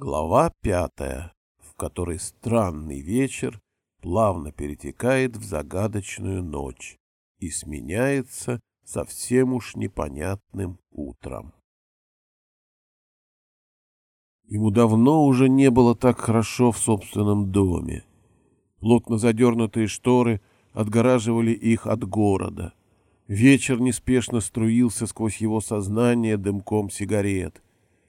Глава пятая, в которой странный вечер плавно перетекает в загадочную ночь и сменяется совсем уж непонятным утром. Ему давно уже не было так хорошо в собственном доме. Плотно задернутые шторы отгораживали их от города. Вечер неспешно струился сквозь его сознание дымком сигарет —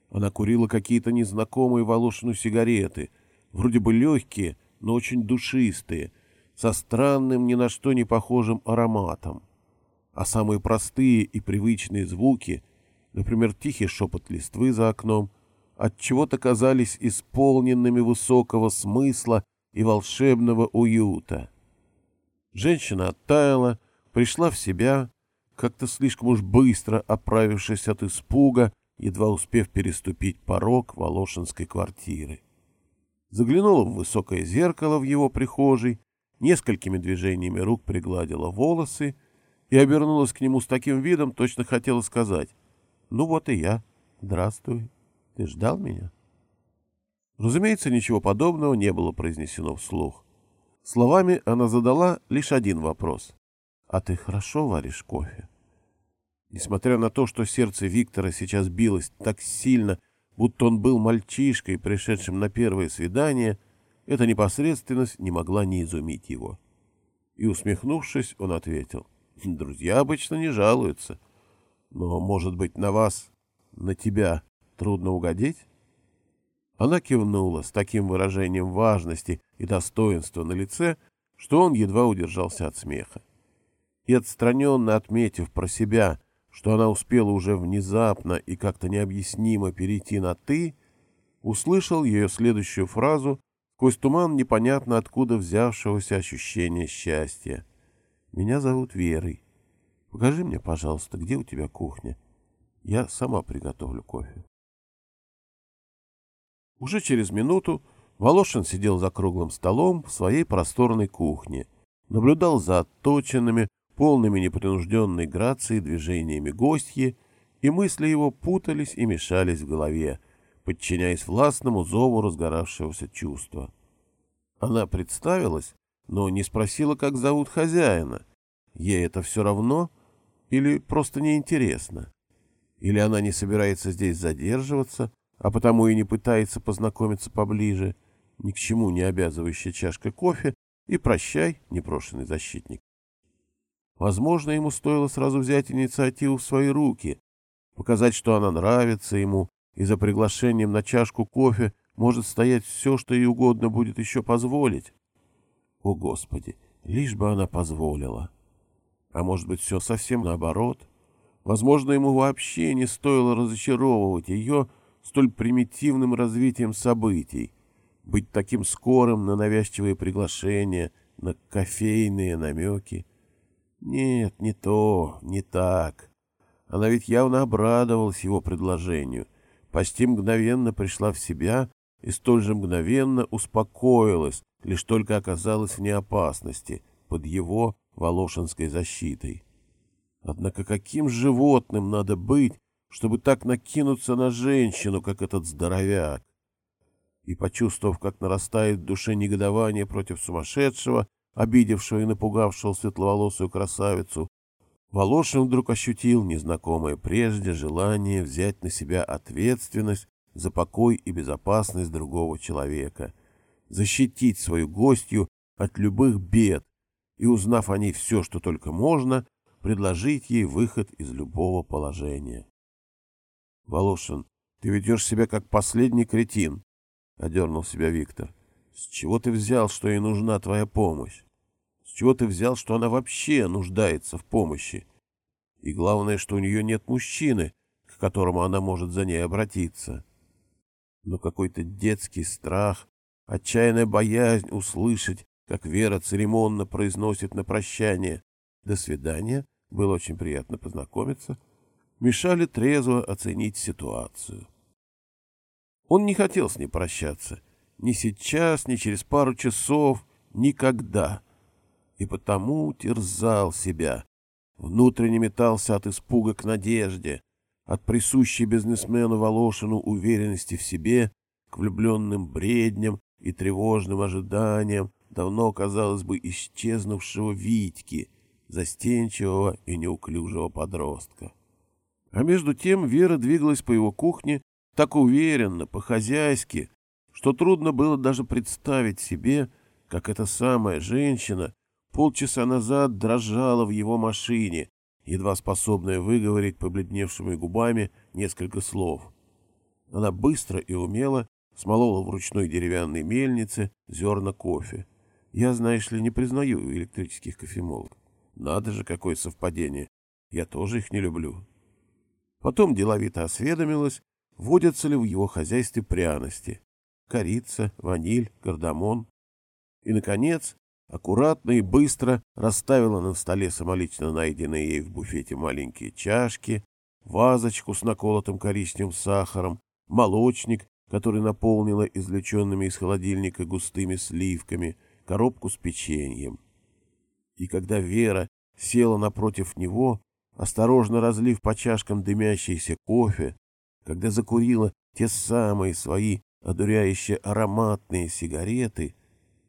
она курила какие-то незнакомые Волошину сигареты, вроде бы легкие, но очень душистые, со странным, ни на что не похожим ароматом. А самые простые и привычные звуки, например, тихий шепот листвы за окном, от чего то казались исполненными высокого смысла и волшебного уюта. Женщина оттаяла, пришла в себя, как-то слишком уж быстро оправившись от испуга, едва успев переступить порог Волошинской квартиры. Заглянула в высокое зеркало в его прихожей, несколькими движениями рук пригладила волосы и обернулась к нему с таким видом, точно хотела сказать «Ну вот и я. Здравствуй. Ты ждал меня?» Разумеется, ничего подобного не было произнесено вслух. Словами она задала лишь один вопрос. «А ты хорошо варишь кофе?» Несмотря на то, что сердце Виктора сейчас билось так сильно, будто он был мальчишкой, пришедшим на первое свидание, эта непосредственность не могла не изумить его. И, усмехнувшись, он ответил, «Друзья обычно не жалуются. Но, может быть, на вас, на тебя трудно угодить?» Она кивнула с таким выражением важности и достоинства на лице, что он едва удержался от смеха. И, отстраненно отметив про себя, что она успела уже внезапно и как-то необъяснимо перейти на «ты», услышал ее следующую фразу сквозь туман непонятно откуда взявшегося ощущения счастья. «Меня зовут Верой. Покажи мне, пожалуйста, где у тебя кухня. Я сама приготовлю кофе». Уже через минуту Волошин сидел за круглым столом в своей просторной кухне, наблюдал за отточенными, полными непринужденной грацией движениями гостьи, и мысли его путались и мешались в голове, подчиняясь властному зову разгоравшегося чувства. Она представилась, но не спросила, как зовут хозяина. Ей это все равно или просто неинтересно? Или она не собирается здесь задерживаться, а потому и не пытается познакомиться поближе, ни к чему не обязывающая чашка кофе, и прощай, непрошенный защитник. Возможно, ему стоило сразу взять инициативу в свои руки, показать, что она нравится ему, и за приглашением на чашку кофе может стоять все, что ей угодно будет еще позволить. О, Господи, лишь бы она позволила. А может быть, все совсем наоборот? Возможно, ему вообще не стоило разочаровывать ее столь примитивным развитием событий, быть таким скорым на навязчивые приглашения, на кофейные намеки. Нет, не то, не так. Она ведь явно обрадовалась его предложению, почти мгновенно пришла в себя и столь же мгновенно успокоилась, лишь только оказалась вне опасности, под его волошинской защитой. Однако каким животным надо быть, чтобы так накинуться на женщину, как этот здоровяк? И, почувствовав, как нарастает в душе негодование против сумасшедшего, обидевшего и напугавшего светловолосую красавицу, Волошин вдруг ощутил незнакомое прежде желание взять на себя ответственность за покой и безопасность другого человека, защитить свою гостью от любых бед и, узнав о ней все, что только можно, предложить ей выход из любого положения. — Волошин, ты ведешь себя как последний кретин, — одернул себя Виктор. С чего ты взял, что ей нужна твоя помощь? С чего ты взял, что она вообще нуждается в помощи? И главное, что у нее нет мужчины, к которому она может за ней обратиться. Но какой-то детский страх, отчаянная боязнь услышать, как Вера церемонно произносит на прощание «До свидания, было очень приятно познакомиться», мешали трезво оценить ситуацию. Он не хотел с ней прощаться — ни сейчас, ни через пару часов, никогда. И потому терзал себя. Внутренне метался от испуга к надежде, от присущей бизнесмену Волошину уверенности в себе к влюбленным бредням и тревожным ожиданиям давно, казалось бы, исчезнувшего Витьки, застенчивого и неуклюжего подростка. А между тем Вера двигалась по его кухне так уверенно, по-хозяйски, что трудно было даже представить себе, как эта самая женщина полчаса назад дрожала в его машине, едва способная выговорить побледневшими губами несколько слов. Она быстро и умело смолола в ручной деревянной мельнице зерна кофе. Я, знаешь ли, не признаю электрических кофемолок. Надо же, какое совпадение. Я тоже их не люблю. Потом деловито осведомилась, водятся ли в его хозяйстве пряности. Корица, ваниль, кардамон. И, наконец, аккуратно и быстро расставила на столе самолично найденные ей в буфете маленькие чашки, вазочку с наколотым коричневым сахаром, молочник, который наполнила извлеченными из холодильника густыми сливками, коробку с печеньем. И когда Вера села напротив него, осторожно разлив по чашкам дымящийся кофе, когда закурила те самые свои одуряющие ароматные сигареты,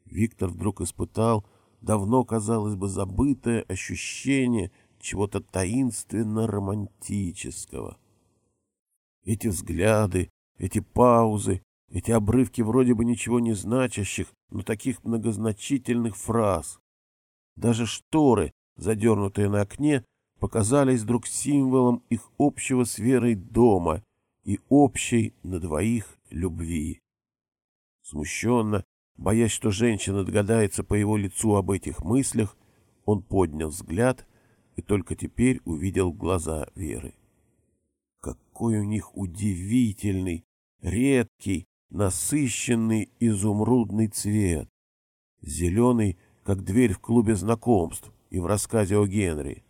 Виктор вдруг испытал давно, казалось бы, забытое ощущение чего-то таинственно-романтического. Эти взгляды, эти паузы, эти обрывки вроде бы ничего не значащих, но таких многозначительных фраз. Даже шторы, задернутые на окне, показались вдруг символом их общего с Верой дома и общей на двоих любви. Смущенно, боясь, что женщина догадается по его лицу об этих мыслях, он поднял взгляд и только теперь увидел глаза Веры. Какой у них удивительный, редкий, насыщенный изумрудный цвет. Зеленый, как дверь в клубе знакомств и в рассказе о Генри.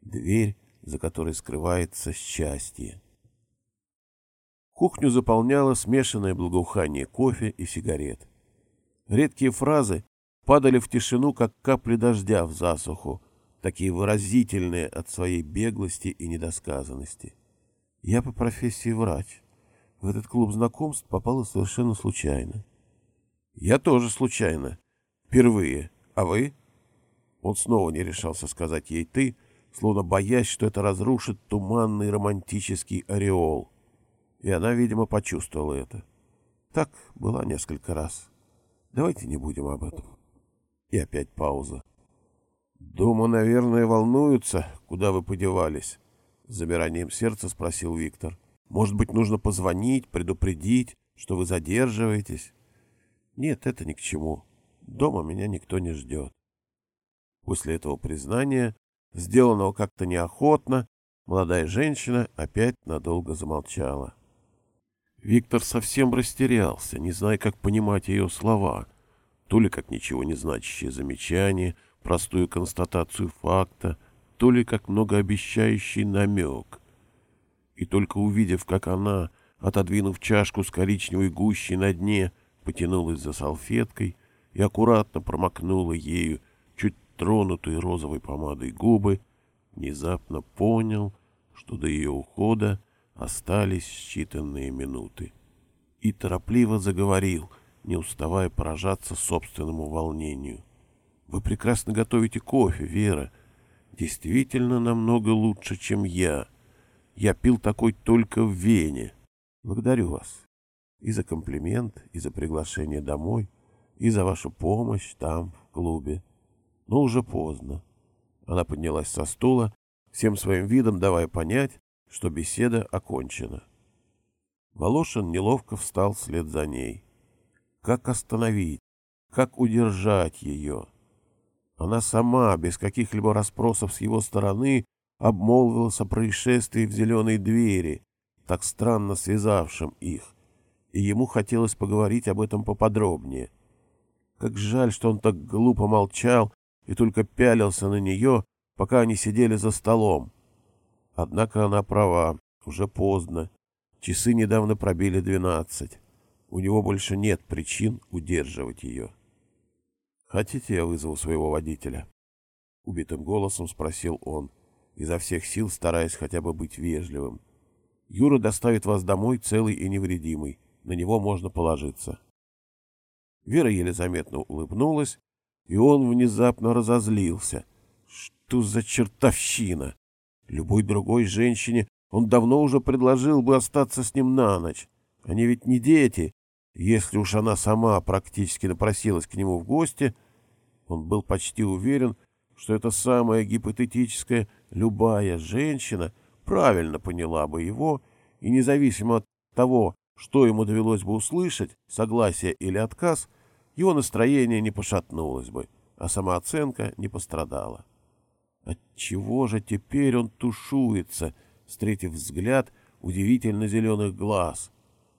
Дверь, за которой скрывается счастье. Кухню заполняло смешанное благоухание кофе и сигарет. Редкие фразы падали в тишину, как капли дождя в засуху, такие выразительные от своей беглости и недосказанности. Я по профессии врач. В этот клуб знакомств попала совершенно случайно. Я тоже случайно. Впервые. А вы? Он снова не решался сказать ей «ты», словно боясь, что это разрушит туманный романтический ореол. И она, видимо, почувствовала это. Так была несколько раз. Давайте не будем об этом. И опять пауза. Дома, наверное, волнуются, куда вы подевались. С замиранием сердца спросил Виктор. Может быть, нужно позвонить, предупредить, что вы задерживаетесь? Нет, это ни к чему. Дома меня никто не ждет. После этого признания, сделанного как-то неохотно, молодая женщина опять надолго замолчала. Виктор совсем растерялся, не зная, как понимать ее слова, то ли как ничего не значащее замечание, простую констатацию факта, то ли как многообещающий намек. И только увидев, как она, отодвинув чашку с коричневой гущей на дне, потянулась за салфеткой и аккуратно промокнула ею чуть тронутые розовой помадой губы, внезапно понял, что до ее ухода Остались считанные минуты. И торопливо заговорил, не уставая поражаться собственному волнению. «Вы прекрасно готовите кофе, Вера. Действительно намного лучше, чем я. Я пил такой только в Вене. Благодарю вас. И за комплимент, и за приглашение домой, и за вашу помощь там, в клубе. Но уже поздно». Она поднялась со стула, всем своим видом давая понять, что беседа окончена. Волошин неловко встал вслед за ней. Как остановить? Как удержать ее? Она сама, без каких-либо расспросов с его стороны, обмолвилась о происшествии в зеленой двери, так странно связавшем их, и ему хотелось поговорить об этом поподробнее. Как жаль, что он так глупо молчал и только пялился на нее, пока они сидели за столом. Однако она права, уже поздно. Часы недавно пробили двенадцать. У него больше нет причин удерживать ее. «Хотите, я вызову своего водителя?» Убитым голосом спросил он, изо всех сил стараясь хотя бы быть вежливым. «Юра доставит вас домой целый и невредимый. на него можно положиться. Вера еле заметно улыбнулась, и он внезапно разозлился. Что за чертовщина? Любой другой женщине он давно уже предложил бы остаться с ним на ночь. Они ведь не дети. Если уж она сама практически напросилась к нему в гости, он был почти уверен, что эта самая гипотетическая любая женщина правильно поняла бы его, и независимо от того, что ему довелось бы услышать, согласие или отказ, его настроение не пошатнулось бы, а самооценка не пострадала. Отчего же теперь он тушуется, встретив взгляд удивительно зеленых глаз?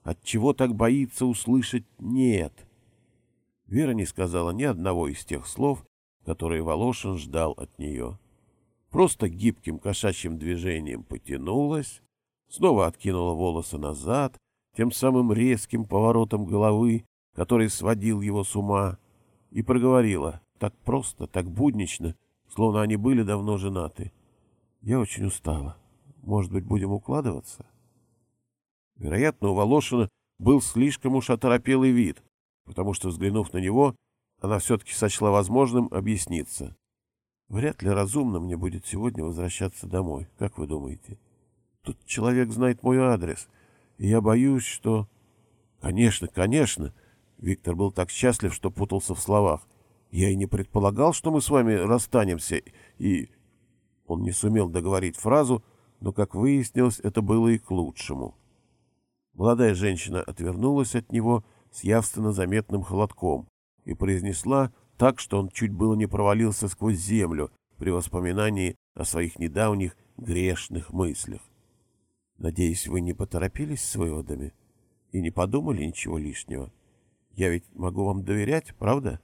Отчего так боится услышать «нет»? Вера не сказала ни одного из тех слов, которые Волошин ждал от нее. Просто гибким кошачьим движением потянулась, снова откинула волосы назад, тем самым резким поворотом головы, который сводил его с ума, и проговорила так просто, так буднично, словно они были давно женаты. «Я очень устала. Может быть, будем укладываться?» Вероятно, у Волошина был слишком уж оторопелый вид, потому что, взглянув на него, она все-таки сочла возможным объясниться. «Вряд ли разумно мне будет сегодня возвращаться домой, как вы думаете? Тут человек знает мой адрес, и я боюсь, что...» «Конечно, конечно!» Виктор был так счастлив, что путался в словах. «Я и не предполагал, что мы с вами расстанемся, и...» Он не сумел договорить фразу, но, как выяснилось, это было и к лучшему. Молодая женщина отвернулась от него с явственно заметным холодком и произнесла так, что он чуть было не провалился сквозь землю при воспоминании о своих недавних грешных мыслях. «Надеюсь, вы не поторопились с выводами и не подумали ничего лишнего?» Я ведь могу вам доверять, правда?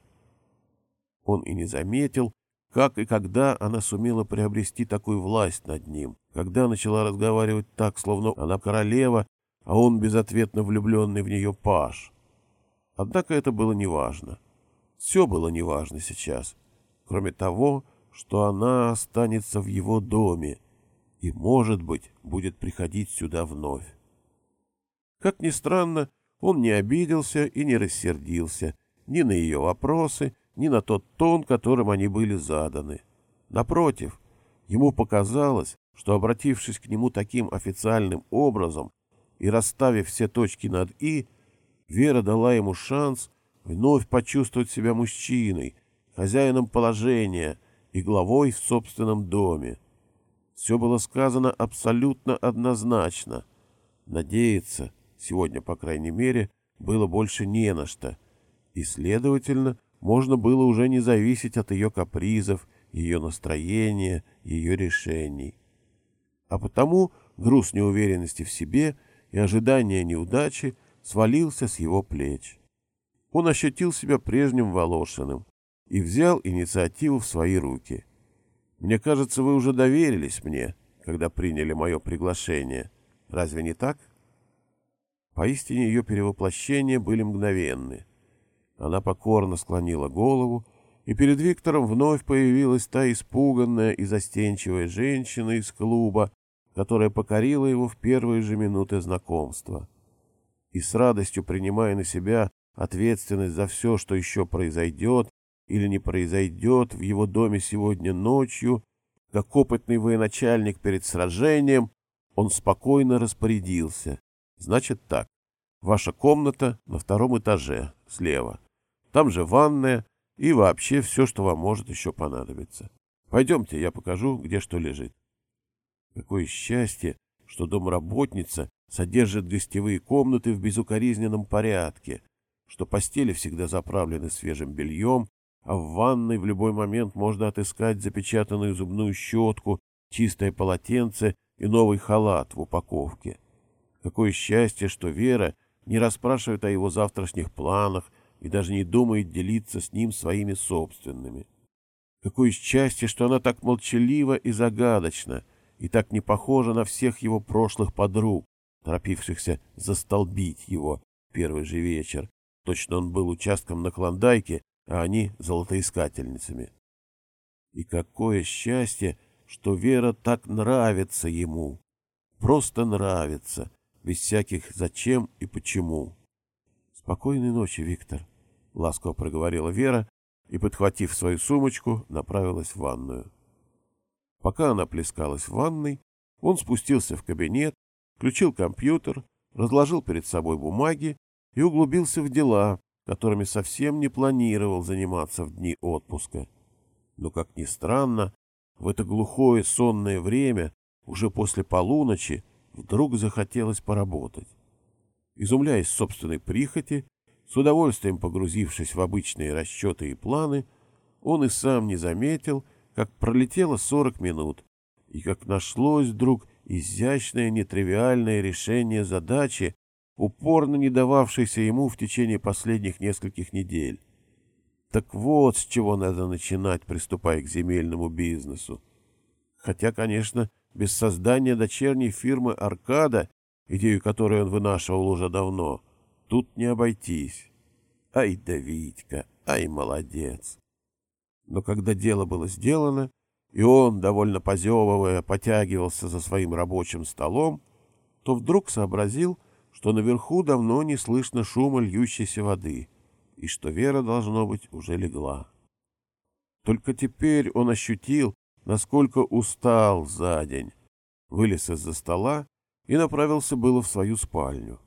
Он и не заметил, как и когда она сумела приобрести такую власть над ним, когда начала разговаривать так, словно она королева, а он безответно влюбленный в нее паж. Однако это было неважно. Все было неважно сейчас, кроме того, что она останется в его доме и, может быть, будет приходить сюда вновь. Как ни странно, он не обиделся и не рассердился ни на ее вопросы, ни на тот тон, которым они были заданы. Напротив, ему показалось, что, обратившись к нему таким официальным образом и расставив все точки над «и», Вера дала ему шанс вновь почувствовать себя мужчиной, хозяином положения и главой в собственном доме. Все было сказано абсолютно однозначно. Надеяться, сегодня, по крайней мере, было больше не на что, и, следовательно, можно было уже не зависеть от ее капризов, ее настроения, ее решений. А потому груз неуверенности в себе и ожидания неудачи свалился с его плеч. Он ощутил себя прежним Волошиным и взял инициативу в свои руки. «Мне кажется, вы уже доверились мне, когда приняли мое приглашение. Разве не так?» Поистине ее перевоплощения были мгновенны. Она покорно склонила голову, и перед Виктором вновь появилась та испуганная и застенчивая женщина из клуба, которая покорила его в первые же минуты знакомства. И с радостью принимая на себя ответственность за все, что еще произойдет или не произойдет в его доме сегодня ночью, как опытный военачальник перед сражением, он спокойно распорядился. Значит так. Ваша комната на втором этаже, слева. Там же ванная и вообще все, что вам может еще понадобиться. Пойдемте, я покажу, где что лежит. Какое счастье, что домработница содержит гостевые комнаты в безукоризненном порядке, что постели всегда заправлены свежим бельем, а в ванной в любой момент можно отыскать запечатанную зубную щетку, чистое полотенце и новый халат в упаковке. Какое счастье, что Вера не расспрашивает о его завтрашних планах и даже не думает делиться с ним своими собственными. Какое счастье, что она так молчалива и загадочна, и так не похожа на всех его прошлых подруг, торопившихся застолбить его первый же вечер. Точно он был участком на Клондайке, а они — золотоискательницами. И какое счастье, что Вера так нравится ему. Просто нравится, без всяких «зачем» и «почему». Спокойной ночи, Виктор, — ласково проговорила Вера и, подхватив свою сумочку, направилась в ванную. Пока она плескалась в ванной, он спустился в кабинет, включил компьютер, разложил перед собой бумаги и углубился в дела, которыми совсем не планировал заниматься в дни отпуска. Но, как ни странно, в это глухое сонное время, уже после полуночи, вдруг захотелось поработать. Изумляясь собственной прихоти, с удовольствием погрузившись в обычные расчеты и планы, он и сам не заметил, как пролетело сорок минут, и как нашлось вдруг изящное нетривиальное решение задачи, упорно не дававшейся ему в течение последних нескольких недель. Так вот с чего надо начинать, приступая к земельному бизнесу. Хотя, конечно, без создания дочерней фирмы «Аркада», идею которой он вынашивал уже давно, тут не обойтись. Ай да Витька, ай молодец. Но когда дело было сделано, и он, довольно позевывая, потягивался за своим рабочим столом, то вдруг сообразил, что наверху давно не слышно шума льющейся воды, и что Вера, должно быть, уже легла. Только теперь он ощутил, насколько устал за день, вылез из-за стола и направился было в свою спальню.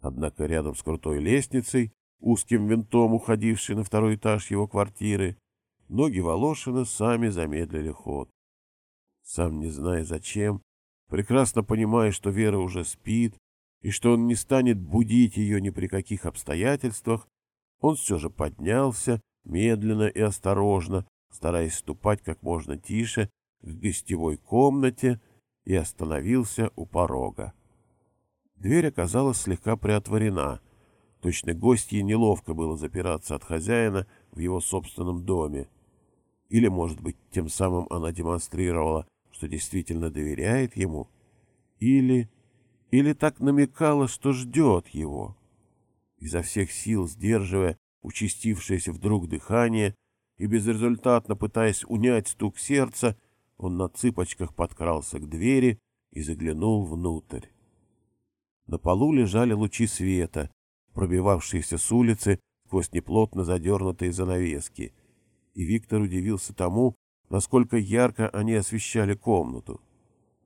Однако рядом с крутой лестницей, узким винтом уходившей на второй этаж его квартиры, ноги Волошина сами замедлили ход. Сам не зная зачем, прекрасно понимая, что Вера уже спит, и что он не станет будить ее ни при каких обстоятельствах, он все же поднялся, медленно и осторожно, стараясь ступать как можно тише к гостевой комнате, и остановился у порога. Дверь оказалась слегка приотворена. Точно гостье неловко было запираться от хозяина в его собственном доме. Или, может быть, тем самым она демонстрировала, что действительно доверяет ему. Или или так намекала, что ждет его. Изо всех сил сдерживая участившееся вдруг дыхание и безрезультатно пытаясь унять стук сердца, он на цыпочках подкрался к двери и заглянул внутрь. На полу лежали лучи света, пробивавшиеся с улицы сквозь неплотно задернутые занавески, и Виктор удивился тому, насколько ярко они освещали комнату.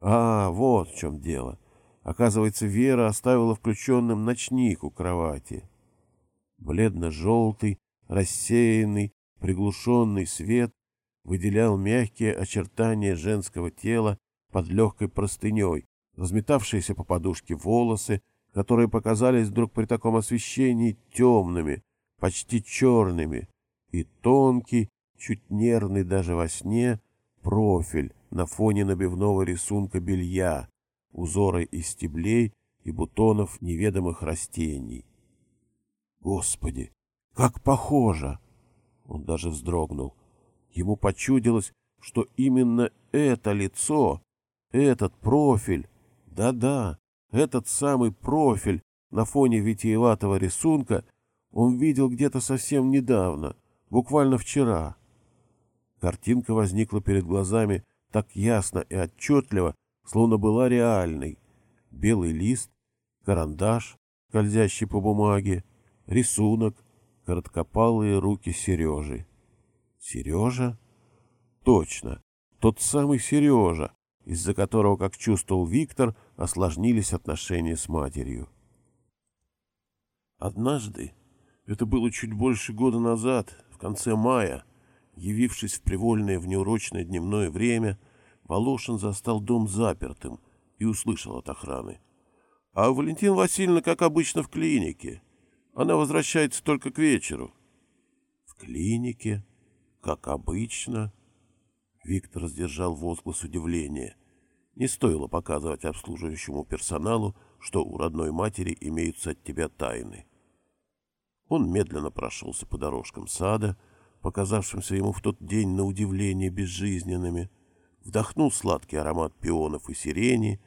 А, вот в чем дело. Оказывается, Вера оставила включенным ночник у кровати. Бледно-желтый, рассеянный, приглушенный свет выделял мягкие очертания женского тела под легкой простыней, разметавшиеся по подушке волосы, которые показались вдруг при таком освещении темными, почти черными, и тонкий, чуть нервный даже во сне, профиль на фоне набивного рисунка белья, узоры из стеблей и бутонов неведомых растений. Господи, как похоже! Он даже вздрогнул. Ему почудилось, что именно это лицо, этот профиль, да-да, этот самый профиль на фоне витиеватого рисунка он видел где-то совсем недавно, буквально вчера. Картинка возникла перед глазами так ясно и отчетливо, словно была реальной. Белый лист, карандаш, скользящий по бумаге, рисунок, короткопалые руки Сережи. Сережа? Точно, тот самый Сережа, из-за которого, как чувствовал Виктор, осложнились отношения с матерью. Однажды, это было чуть больше года назад, в конце мая, явившись в привольное внеурочное дневное время, Волошин застал дом запертым и услышал от охраны. А Валентина Васильевна, как обычно, в клинике. Она возвращается только к вечеру. В клинике? Как обычно? Виктор сдержал возглас удивления. Не стоило показывать обслуживающему персоналу, что у родной матери имеются от тебя тайны. Он медленно прошелся по дорожкам сада, показавшимся ему в тот день на удивление безжизненными, вдохнул сладкий аромат пионов и сирени,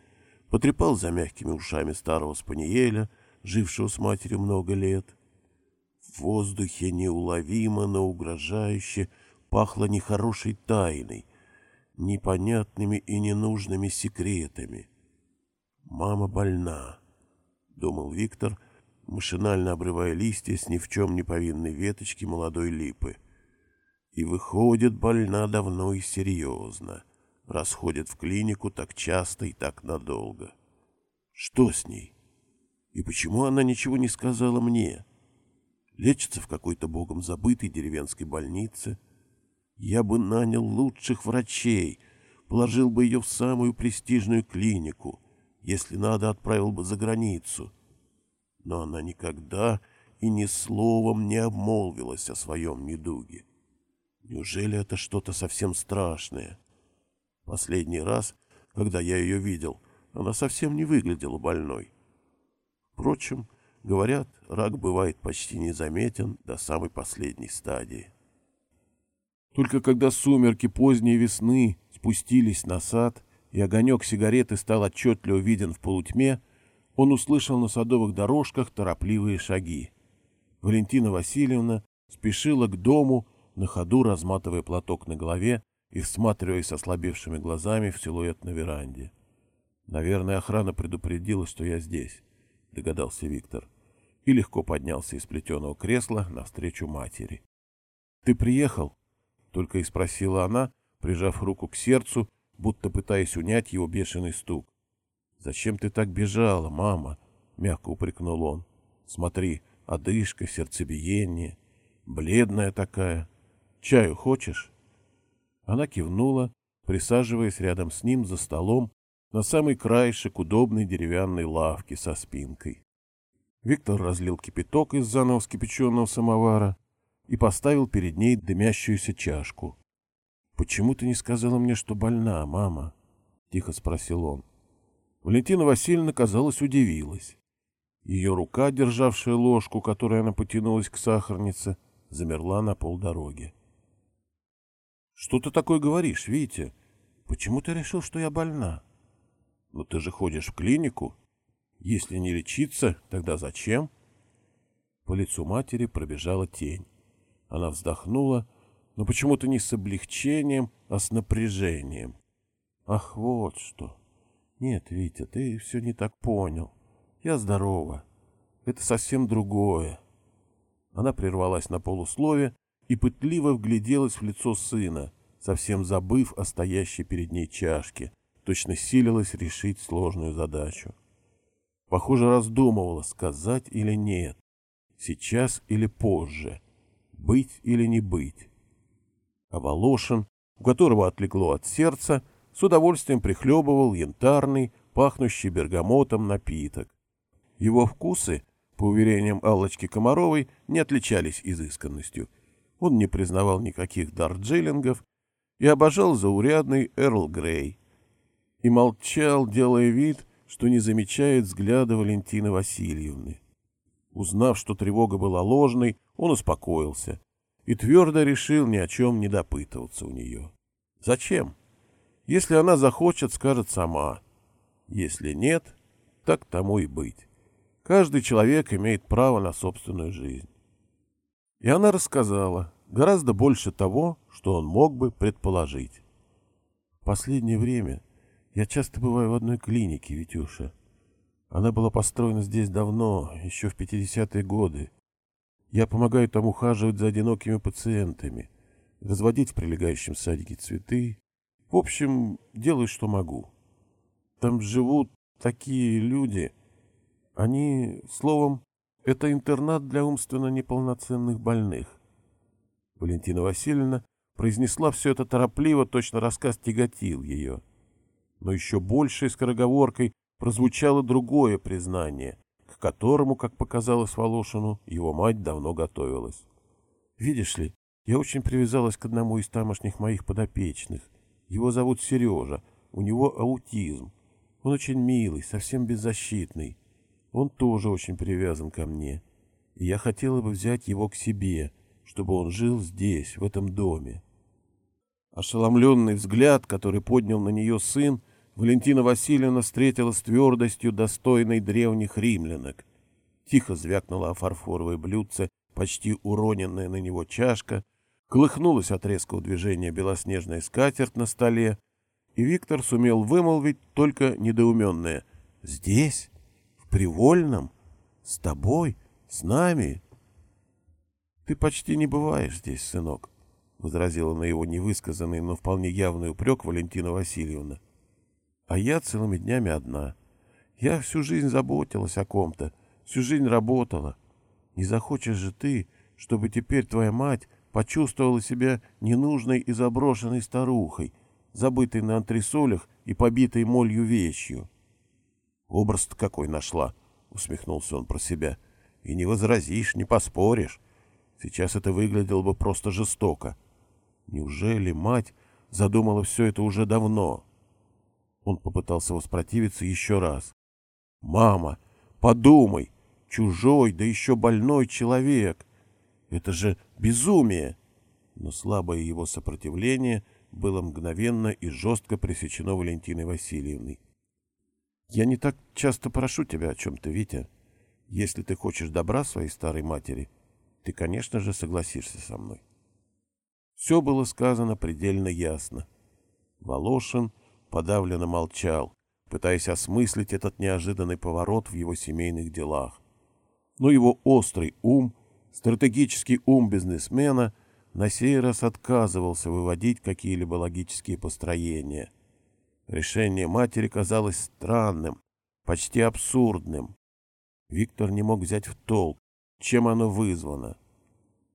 потрепал за мягкими ушами старого спаниеля, жившего с матерью много лет. В воздухе неуловимо, но угрожающе пахло нехорошей тайной, непонятными и ненужными секретами. «Мама больна», — думал Виктор, машинально обрывая листья с ни в чем не повинной веточки молодой липы. И выходит больна давно и серьезно, расходит в клинику так часто и так надолго. Что с ней? И почему она ничего не сказала мне? Лечится в какой-то богом забытой деревенской больнице. Я бы нанял лучших врачей, положил бы ее в самую престижную клинику, если надо, отправил бы за границу. Но она никогда и ни словом не обмолвилась о своем недуге. Неужели это что-то совсем страшное? Последний раз, когда я ее видел, она совсем не выглядела больной. Впрочем, говорят, рак бывает почти незаметен до самой последней стадии. Только когда сумерки поздней весны спустились на сад, и огонек сигареты стал отчетливо виден в полутьме, он услышал на садовых дорожках торопливые шаги. Валентина Васильевна спешила к дому, на ходу разматывая платок на голове и всматриваясь ослабевшими глазами в силуэт на веранде. «Наверное, охрана предупредила, что я здесь», — догадался Виктор, и легко поднялся из плетеного кресла навстречу матери. «Ты приехал?» — только и спросила она, прижав руку к сердцу, будто пытаясь унять его бешеный стук. «Зачем ты так бежала, мама?» — мягко упрекнул он. «Смотри, одышка, сердцебиение, бледная такая. Чаю хочешь?» Она кивнула, присаживаясь рядом с ним за столом на самый краешек удобной деревянной лавки со спинкой. Виктор разлил кипяток из заново вскипяченного самовара и поставил перед ней дымящуюся чашку. — Почему ты не сказала мне, что больна, мама? — тихо спросил он. Валентина Васильевна, казалось, удивилась. Ее рука, державшая ложку, которой она потянулась к сахарнице, замерла на полдороги. Что ты такое говоришь, Витя? Почему ты решил, что я больна? Но ты же ходишь в клинику. Если не лечиться, тогда зачем? По лицу матери пробежала тень. Она вздохнула, но почему-то не с облегчением, а с напряжением. Ах, вот что. Нет, Витя, ты все не так понял. Я здорова. Это совсем другое. Она прервалась на полуслове, и пытливо вгляделась в лицо сына, совсем забыв о стоящей перед ней чашке, точно силилась решить сложную задачу. Похоже, раздумывала, сказать или нет, сейчас или позже, быть или не быть. А Волошин, у которого отлегло от сердца, с удовольствием прихлебывал янтарный, пахнущий бергамотом напиток. Его вкусы, по уверениям Аллочки Комаровой, не отличались изысканностью — он не признавал никаких дарджилингов и обожал заурядный Эрл Грей. И молчал, делая вид, что не замечает взгляда Валентины Васильевны. Узнав, что тревога была ложной, он успокоился и твердо решил ни о чем не допытываться у нее. Зачем? Если она захочет, скажет сама. Если нет, так тому и быть. Каждый человек имеет право на собственную жизнь. И она рассказала гораздо больше того, что он мог бы предположить. В последнее время я часто бываю в одной клинике, Витюша. Она была построена здесь давно, еще в 50-е годы. Я помогаю там ухаживать за одинокими пациентами, разводить в прилегающем садике цветы. В общем, делаю, что могу. Там живут такие люди. Они, словом, это интернат для умственно неполноценных больных. Валентина Васильевна произнесла все это торопливо, точно рассказ тяготил ее. Но еще большей скороговоркой прозвучало другое признание, которому, как показалось Волошину, его мать давно готовилась. «Видишь ли, я очень привязалась к одному из тамошних моих подопечных. Его зовут Сережа, у него аутизм. Он очень милый, совсем беззащитный. Он тоже очень привязан ко мне. И я хотела бы взять его к себе, чтобы он жил здесь, в этом доме. Ошеломленный взгляд, который поднял на нее сын, Валентина Васильевна встретила с твердостью, достойной древних римлянок. Тихо звякнула о фарфоровое блюдце, почти уроненная на него чашка, колыхнулась от резкого движения белоснежная скатерть на столе, и Виктор сумел вымолвить только недоуменное «Здесь?» Привольном? С тобой? С нами? Ты почти не бываешь здесь, сынок, — возразила на его невысказанный, но вполне явный упрек Валентина Васильевна. А я целыми днями одна. Я всю жизнь заботилась о ком-то, всю жизнь работала. Не захочешь же ты, чтобы теперь твоя мать почувствовала себя ненужной и заброшенной старухой, забытой на антресолях и побитой молью вещью. образ какой нашла, — усмехнулся он про себя. — И не возразишь, не поспоришь. Сейчас это выглядело бы просто жестоко. Неужели мать задумала все это уже давно? Он попытался воспротивиться еще раз. «Мама, подумай! Чужой, да еще больной человек! Это же безумие!» Но слабое его сопротивление было мгновенно и жестко пресечено Валентиной Васильевной. «Я не так часто прошу тебя о чем-то, Витя. Если ты хочешь добра своей старой матери, ты, конечно же, согласишься со мной». Все было сказано предельно ясно. Волошин подавленно молчал, пытаясь осмыслить этот неожиданный поворот в его семейных делах. Но его острый ум, стратегический ум бизнесмена — на сей раз отказывался выводить какие-либо логические построения. Решение матери казалось странным, почти абсурдным. Виктор не мог взять в толк, чем оно вызвано.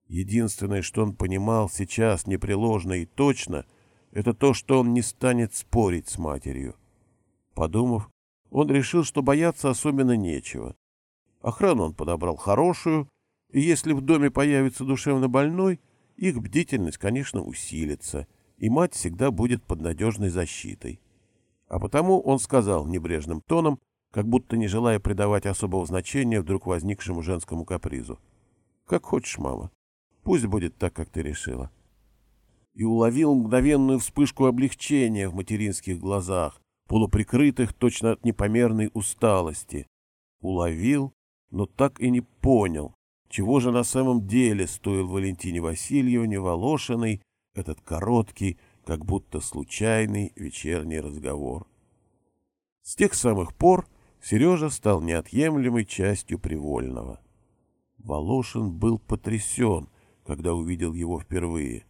Единственное, что он понимал сейчас непреложно и точно, это то, что он не станет спорить с матерью. Подумав, он решил, что бояться особенно нечего. Охрану он подобрал хорошую, и если в доме появится душевно больной, их бдительность, конечно, усилится, и мать всегда будет под надежной защитой. А потому он сказал небрежным тоном, как будто не желая придавать особого значения вдруг возникшему женскому капризу. «Как хочешь, мама. Пусть будет так, как ты решила». И уловил мгновенную вспышку облегчения в материнских глазах, полуприкрытых точно от непомерной усталости. Уловил, но так и не понял, чего же на самом деле стоил Валентине Васильевне Волошиной этот короткий, как будто случайный вечерний разговор? С тех самых пор Сережа стал неотъемлемой частью Привольного. Волошин был потрясен, когда увидел его впервые.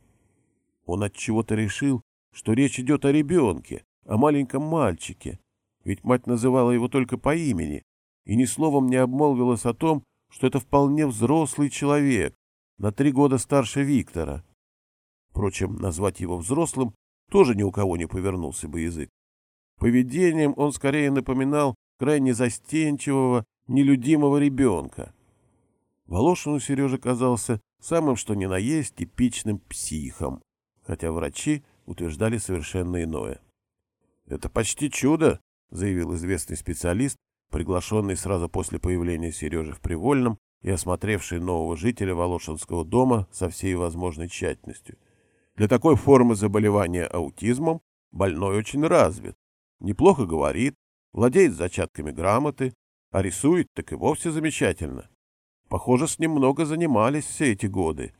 Он от чего то решил, что речь идет о ребенке, о маленьком мальчике, ведь мать называла его только по имени и ни словом не обмолвилась о том, что это вполне взрослый человек, на три года старше Виктора. Впрочем, назвать его взрослым тоже ни у кого не повернулся бы язык. Поведением он скорее напоминал крайне застенчивого, нелюдимого ребенка. Волошину Сережа казался самым что ни на есть типичным психом, хотя врачи утверждали совершенно иное. «Это почти чудо», — заявил известный специалист, приглашенный сразу после появления Сережи в Привольном и осмотревший нового жителя Волошинского дома со всей возможной тщательностью. Для такой формы заболевания аутизмом больной очень развит, неплохо говорит, владеет зачатками грамоты, а рисует так и вовсе замечательно. Похоже, с ним много занимались все эти годы,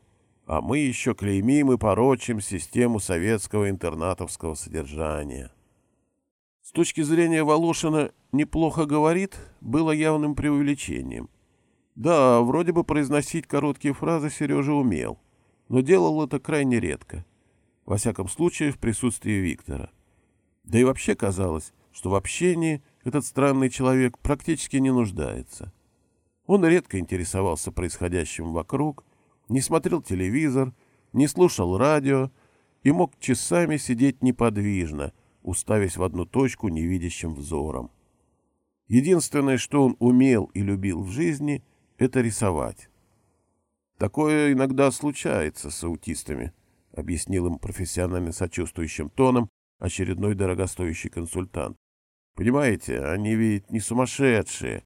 а мы еще клеймим и порочим систему советского интернатовского содержания. С точки зрения Волошина «неплохо говорит» было явным преувеличением. Да, вроде бы произносить короткие фразы Сережа умел, но делал это крайне редко. Во всяком случае, в присутствии Виктора. Да и вообще казалось, что в общении этот странный человек практически не нуждается. Он редко интересовался происходящим вокруг, не смотрел телевизор, не слушал радио и мог часами сидеть неподвижно, уставясь в одну точку невидящим взором. Единственное, что он умел и любил в жизни, это рисовать. Такое иногда случается с аутистами, объяснил им профессионально сочувствующим тоном очередной дорогостоящий консультант. Понимаете, они ведь не сумасшедшие,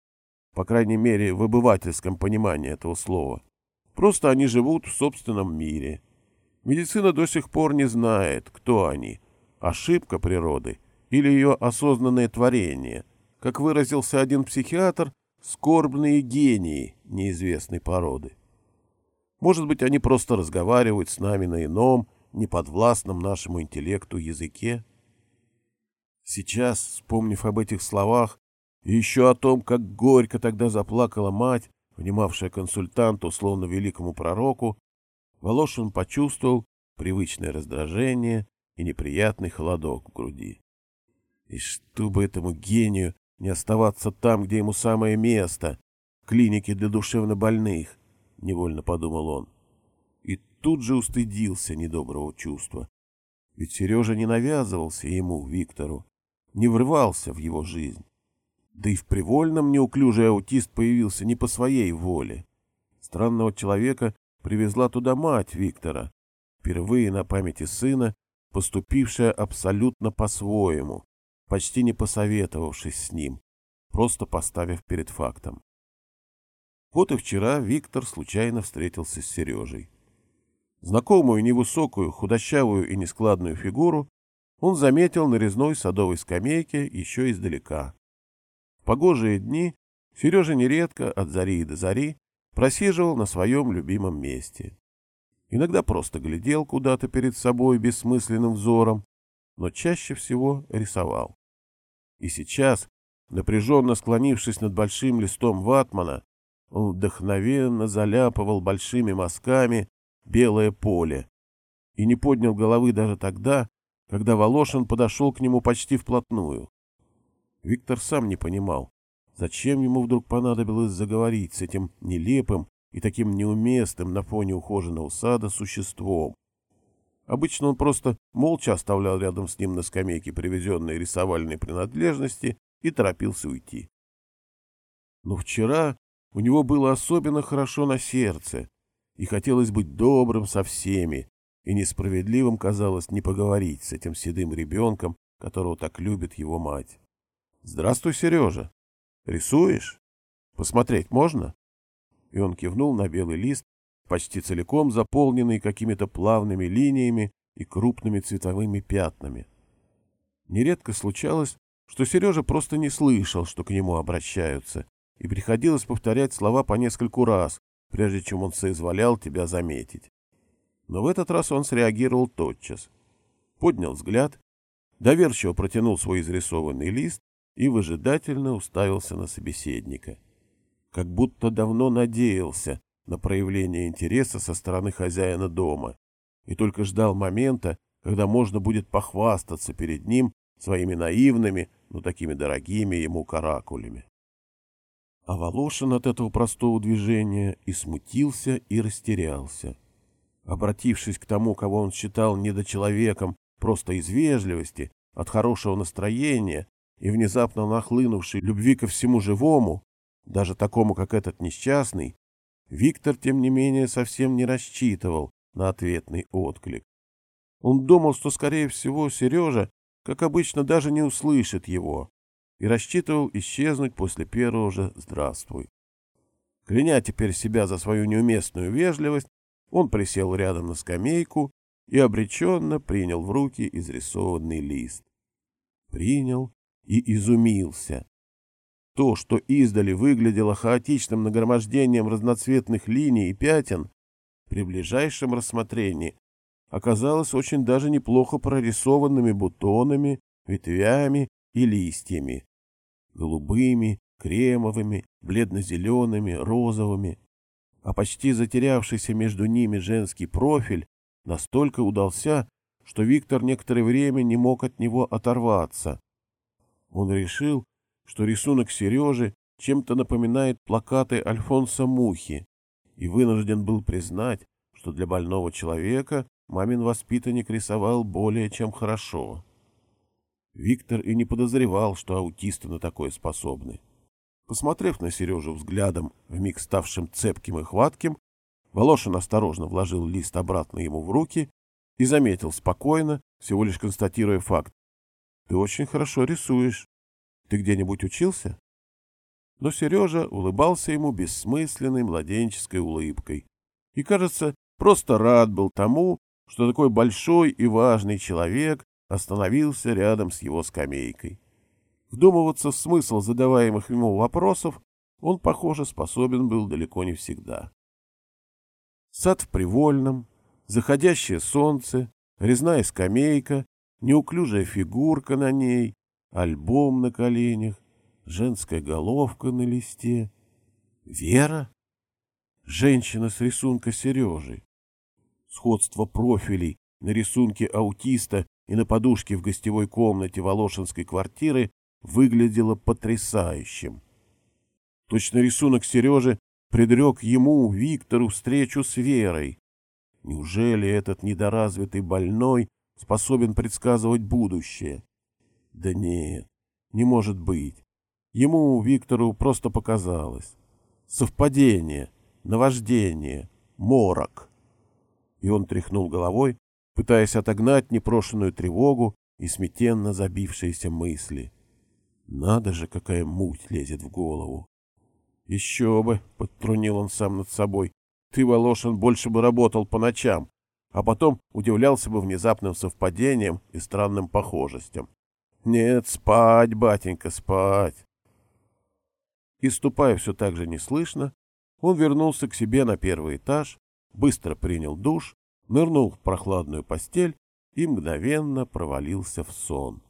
по крайней мере, в обывательском понимании этого слова. Просто они живут в собственном мире. Медицина до сих пор не знает, кто они — ошибка природы или ее осознанное творение, как выразился один психиатр, скорбные гении неизвестной породы. Может быть, они просто разговаривают с нами на ином, неподвластном нашему интеллекту языке? Сейчас, вспомнив об этих словах, И еще о том, как горько тогда заплакала мать, внимавшая консультанту, словно великому пророку, Волошин почувствовал привычное раздражение и неприятный холодок в груди. И чтобы этому гению не оставаться там, где ему самое место, в клинике для душевнобольных, — невольно подумал он. И тут же устыдился недоброго чувства. Ведь Сережа не навязывался ему, Виктору, не врывался в его жизнь. Да и в Привольном неуклюжий аутист появился не по своей воле. Странного человека привезла туда мать Виктора, впервые на памяти сына, поступившая абсолютно по-своему, почти не посоветовавшись с ним, просто поставив перед фактом. Вот и вчера Виктор случайно встретился с Сережей. Знакомую невысокую, худощавую и нескладную фигуру он заметил на резной садовой скамейке еще издалека. Погожие дни Сережа нередко от зари до зари просиживал на своем любимом месте. Иногда просто глядел куда-то перед собой бессмысленным взором, но чаще всего рисовал. И сейчас, напряженно склонившись над большим листом ватмана, он вдохновенно заляпывал большими мазками белое поле и не поднял головы даже тогда, когда Волошин подошел к нему почти вплотную. Виктор сам не понимал, зачем ему вдруг понадобилось заговорить с этим нелепым и таким неуместным на фоне ухоженного сада существом. Обычно он просто молча оставлял рядом с ним на скамейке привезенные рисовальные принадлежности и торопился уйти. Но вчера у него было особенно хорошо на сердце, и хотелось быть добрым со всеми, и несправедливым казалось не поговорить с этим седым ребенком, которого так любит его мать. «Здравствуй, Сережа. Рисуешь? Посмотреть можно?» И он кивнул на белый лист, почти целиком заполненный какими-то плавными линиями и крупными цветовыми пятнами. Нередко случалось, что Сережа просто не слышал, что к нему обращаются, и приходилось повторять слова по нескольку раз, прежде чем он соизволял тебя заметить. Но в этот раз он среагировал тотчас. Поднял взгляд, доверчиво протянул свой изрисованный лист и выжидательно уставился на собеседника. Как будто давно надеялся на проявление интереса со стороны хозяина дома и только ждал момента, когда можно будет похвастаться перед ним своими наивными, но такими дорогими ему каракулями. А Волошин от этого простого движения и смутился, и растерялся. Обратившись к тому, кого он считал недочеловеком просто из вежливости, от хорошего настроения и внезапно нахлынувшей любви ко всему живому, даже такому, как этот несчастный, Виктор, тем не менее, совсем не рассчитывал на ответный отклик. Он думал, что, скорее всего, Сережа, как обычно, даже не услышит его, и рассчитывал исчезнуть после первого же «здравствуй». Кляня теперь себя за свою неуместную вежливость, он присел рядом на скамейку и обреченно принял в руки изрисованный лист. Принял и изумился. То, что издали выглядело хаотичным нагромождением разноцветных линий и пятен, при ближайшем рассмотрении оказалось очень даже неплохо прорисованными бутонами, ветвями и листьями голубыми, кремовыми, бледно-зелеными, розовыми. А почти затерявшийся между ними женский профиль настолько удался, что Виктор некоторое время не мог от него оторваться. Он решил, что рисунок Сережи чем-то напоминает плакаты Альфонса Мухи, и вынужден был признать, что для больного человека мамин воспитанник рисовал более чем хорошо. Виктор и не подозревал, что аутисты на такое способны. Посмотрев на Сережу взглядом, вмиг ставшим цепким и хватким, Волошин осторожно вложил лист обратно ему в руки и заметил спокойно, всего лишь констатируя факт. «Ты очень хорошо рисуешь. Ты где-нибудь учился?» Но Сережа улыбался ему бессмысленной младенческой улыбкой и, кажется, просто рад был тому, что такой большой и важный человек остановился рядом с его скамейкой. Вдумываться в смысл задаваемых ему вопросов он, похоже, способен был далеко не всегда. Сад в Привольном, заходящее солнце, резная скамейка, неуклюжая фигурка на ней, альбом на коленях женская головка на листе. Вера? Женщина с рисунка Сережи. Сходство профилей на рисунке аутиста и на подушке в гостевой комнате Волошинской квартиры выглядело потрясающим. Точно рисунок Сережи предрек ему, Виктору, встречу с Верой. Неужели этот недоразвитый больной способен предсказывать будущее? Да нет, не может быть. Ему, Виктору, просто показалось. Совпадение, наваждение, морок. И он тряхнул головой, пытаясь отогнать непрошенную тревогу и смятенно забившиеся мысли. Надо же, какая муть лезет в голову. Еще бы, — подтрунил он сам над собой, — ты, Волошин, больше бы работал по ночам, а потом удивлялся бы внезапным совпадением и странным похожестям. Нет, спать, батенька, спать. И, ступая все так же неслышно, он вернулся к себе на первый этаж, быстро принял душ, нырнул в прохладную постель и мгновенно провалился в сон.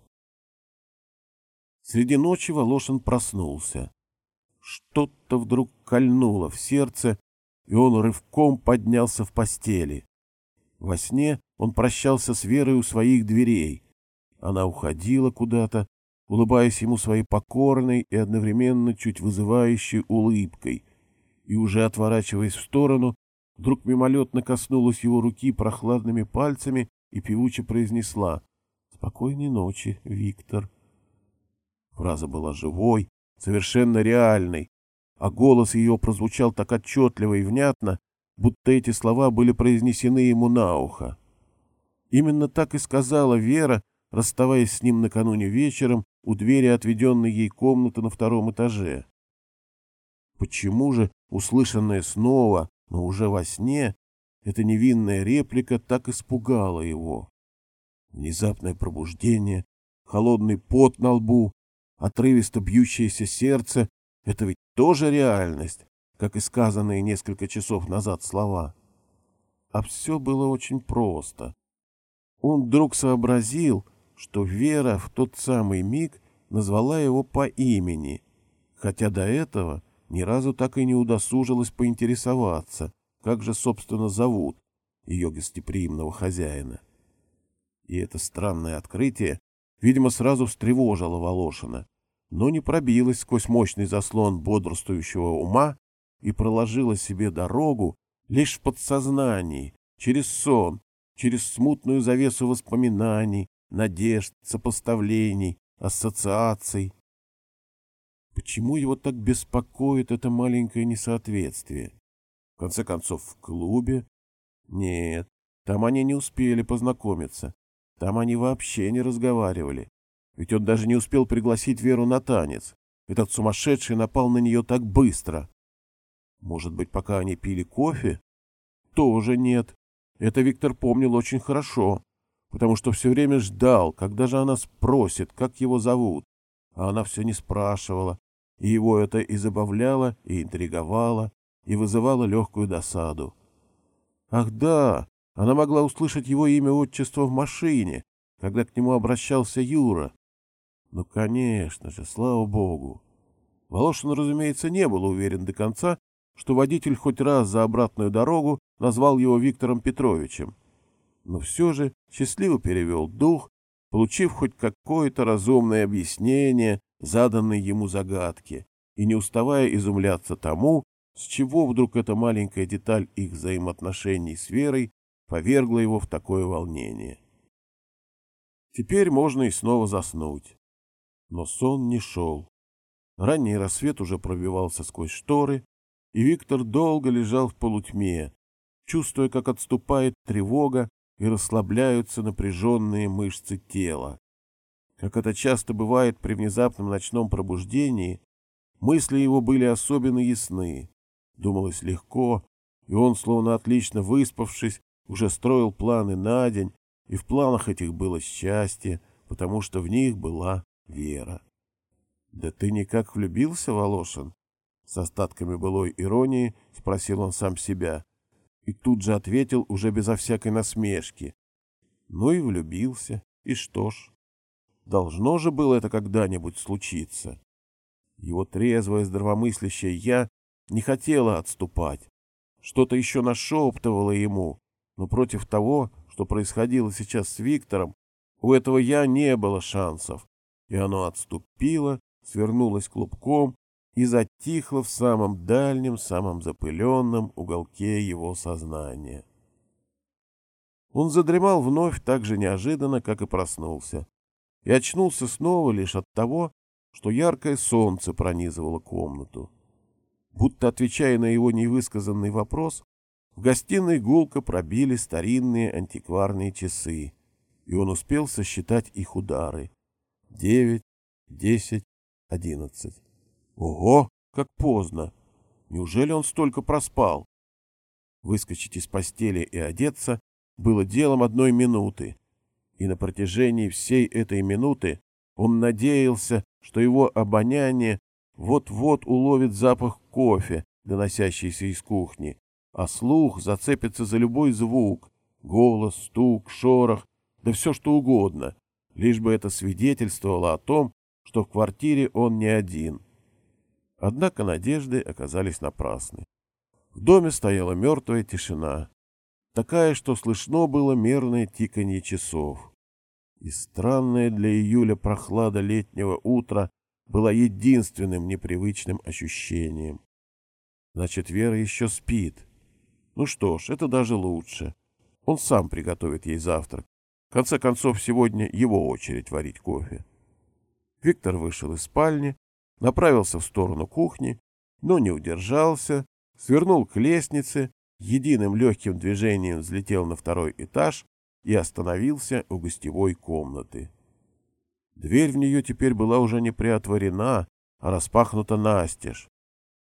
Среди ночи Волошин проснулся. Что-то вдруг кольнуло в сердце, и он рывком поднялся в постели. Во сне он прощался с Верой у своих дверей. Она уходила куда-то, улыбаясь ему своей покорной и одновременно чуть вызывающей улыбкой, и уже отворачиваясь в сторону, вдруг мимолетно коснулась его руки прохладными пальцами и певуче произнесла «Спокойной ночи, Виктор». Фраза была живой, совершенно реальной, а голос ее прозвучал так отчетливо и внятно, будто эти слова были произнесены ему на ухо. Именно так и сказала Вера, расставаясь с ним накануне вечером у двери отведенной ей комнаты на втором этаже. Почему же, услышанная снова, но уже во сне, эта невинная реплика так испугала его? Внезапное пробуждение, холодный пот на лбу, отрывисто бьющееся сердце — это ведь тоже реальность, как и сказанные несколько часов назад слова. А все было очень просто. Он вдруг сообразил, что Вера в тот самый миг назвала его по имени, хотя до этого ни разу так и не удосужилась поинтересоваться, как же, собственно, зовут ее гостеприимного хозяина. И это странное открытие, видимо, сразу встревожило Волошина, но не пробилось сквозь мощный заслон бодрствующего ума и проложило себе дорогу лишь в подсознании, через сон, через смутную завесу воспоминаний, надежд, сопоставлений, ассоциаций. Почему его так беспокоит это маленькое несоответствие? В конце концов, в клубе? Нет, там они не успели познакомиться. Там они вообще не разговаривали. Ведь он даже не успел пригласить Веру на танец. Этот сумасшедший напал на нее так быстро. Может быть, пока они пили кофе? Тоже нет. Это Виктор помнил очень хорошо, потому что все время ждал, когда же она спросит, как его зовут. А она все не спрашивала, и его это и забавляло, и интриговало, и вызывало легкую досаду. Ах да, она могла услышать его имя-отчество в машине, когда к нему обращался Юра. Ну, конечно же, слава богу. Волошин, разумеется, не был уверен до конца, что водитель хоть раз за обратную дорогу назвал его Виктором Петровичем. Но все же счастливо перевел дух, получив хоть какое-то разумное объяснение заданной ему загадки и не уставая изумляться тому, с чего вдруг эта маленькая деталь их взаимоотношений с Верой повергла его в такое волнение. Теперь можно и снова заснуть. Но сон не шел. Ранний рассвет уже пробивался сквозь шторы, и Виктор долго лежал в полутьме, чувствуя, как отступает тревога и расслабляются напряженные мышцы тела. Как это часто бывает при внезапном ночном пробуждении, мысли его были особенно ясны. Думалось легко, и он, словно отлично выспавшись, уже строил планы на день, и в планах этих было счастье, потому что в них была вера. «Да ты никак влюбился, Волошин?» С остатками былой иронии спросил он сам себя. И тут же ответил уже безо всякой насмешки. Ну и влюбился. И что ж? Должно же было это когда-нибудь случиться. Его трезвое, здравомыслящее «я» не хотело отступать. Что-то еще нашептывало ему, но против того, что происходило сейчас с Виктором, у этого «я» не было шансов, и оно отступило, свернулось клубком и затихло в самом дальнем, самом запыленном уголке его сознания. Он задремал вновь так же неожиданно, как и проснулся, и очнулся снова лишь от того, что яркое солнце пронизывало комнату. Будто отвечая на его невысказанный вопрос, в гостиной гулко пробили старинные антикварные часы, и он успел сосчитать их удары. Девять, десять, одиннадцать. Ого, как поздно! Неужели он столько проспал? Выскочить из постели и одеться было делом одной минуты, и на протяжении всей этой минуты он надеялся, что его обоняние вот-вот уловит запах кофе, доносящийся из кухни, а слух зацепится за любой звук — голос, стук, шорох, да все что угодно, лишь бы это свидетельствовало о том, что в квартире он не один. Однако надежды оказались напрасны. В доме стояла мертвая тишина, такая, что слышно было мерное тиканье часов. И странная для июля прохлада летнего утра была единственным непривычным ощущением. Значит, Вера еще спит. Ну что ж, это даже лучше. Он сам приготовит ей завтрак. В конце концов, сегодня его очередь варить кофе. Виктор вышел из спальни, направился в сторону кухни, но не удержался, свернул к лестнице, единым легким движением взлетел на второй этаж и остановился у гостевой комнаты. Дверь в нее теперь была уже не приотворена, а распахнута настежь.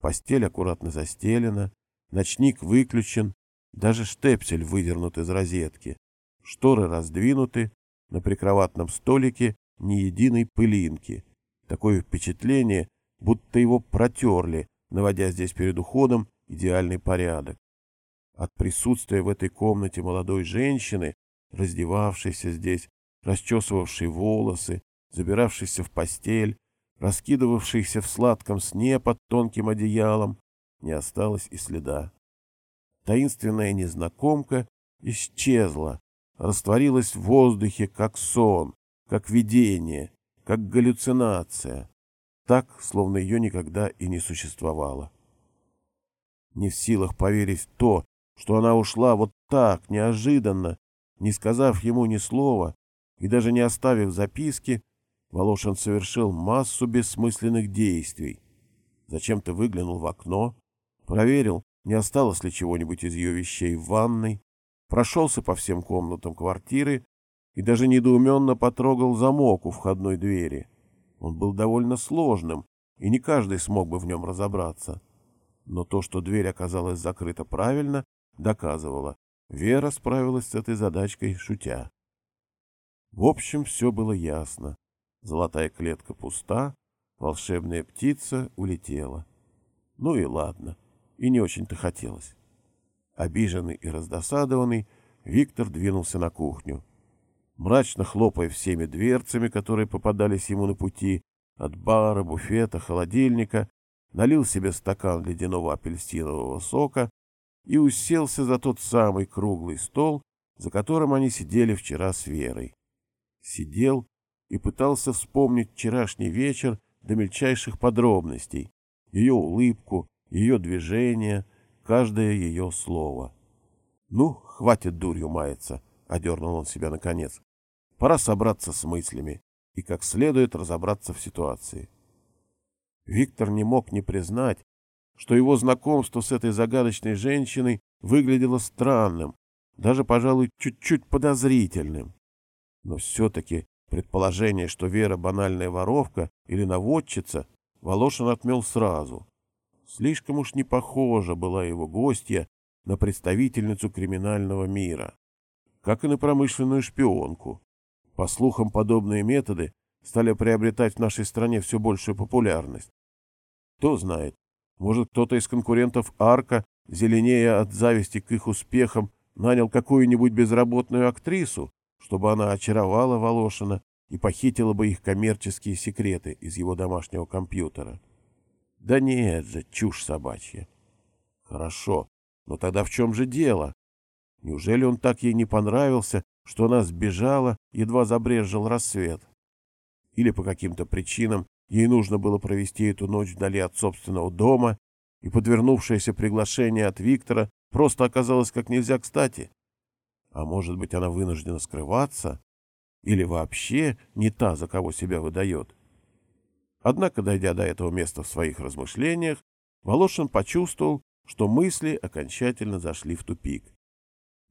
Постель аккуратно застелена, ночник выключен, даже штепсель выдернут из розетки. Шторы раздвинуты, на прикроватном столике ни единой пылинки. Такое впечатление, будто его протерли, наводя здесь перед уходом идеальный порядок. От присутствия в этой комнате молодой женщины, раздевавшейся здесь, расчесывавшей волосы, забиравшейся в постель, раскидывавшейся в сладком сне под тонким одеялом, не осталось и следа. Таинственная незнакомка исчезла, растворилась в воздухе, как сон, как видение, как галлюцинация, так, словно ее никогда и не существовало. Не в силах поверить в то, что она ушла вот так, неожиданно, не сказав ему ни слова и даже не оставив записки, Волошин совершил массу бессмысленных действий. Зачем-то выглянул в окно, проверил, не осталось ли чего-нибудь из ее вещей в ванной, прошелся по всем комнатам квартиры и даже недоуменно потрогал замок у входной двери. Он был довольно сложным, и не каждый смог бы в нем разобраться. Но то, что дверь оказалась закрыта правильно, доказывало. Вера справилась с этой задачкой, шутя. В общем, все было ясно. Золотая клетка пуста, волшебная птица улетела. Ну и ладно, и не очень-то хотелось. Обиженный и раздосадованный, Виктор двинулся на кухню. Мрачно хлопая всеми дверцами, которые попадались ему на пути, от бара, буфета, холодильника, налил себе стакан ледяного апельсинового сока и уселся за тот самый круглый стол, за которым они сидели вчера с Верой. Сидел и пытался вспомнить вчерашний вечер до мельчайших подробностей, ее улыбку, ее движение, каждое ее слово. «Ну, хватит дурью маяться», — одернул он себя наконец. «Пора собраться с мыслями и как следует разобраться в ситуации». Виктор не мог не признать, что его знакомство с этой загадочной женщиной выглядело странным, даже, пожалуй, чуть-чуть подозрительным. Но все-таки Предположение, что Вера банальная воровка или наводчица, Волошин отмел сразу. Слишком уж не похожа была его гостья на представительницу криминального мира, как и на промышленную шпионку. По слухам, подобные методы стали приобретать в нашей стране все большую популярность. Кто знает, может, кто-то из конкурентов Арка, зеленея от зависти к их успехам, нанял какую-нибудь безработную актрису, чтобы она очаровала Волошина и похитила бы их коммерческие секреты из его домашнего компьютера. Да нет же, чушь собачья. Хорошо, но тогда в чем же дело? Неужели он так ей не понравился, что она сбежала, едва забрезжил рассвет? Или по каким-то причинам ей нужно было провести эту ночь вдали от собственного дома, и подвернувшееся приглашение от Виктора просто оказалось как нельзя кстати? А может быть, она вынуждена скрываться? Или вообще не та, за кого себя выдает? Однако, дойдя до этого места в своих размышлениях, Волошин почувствовал, что мысли окончательно зашли в тупик.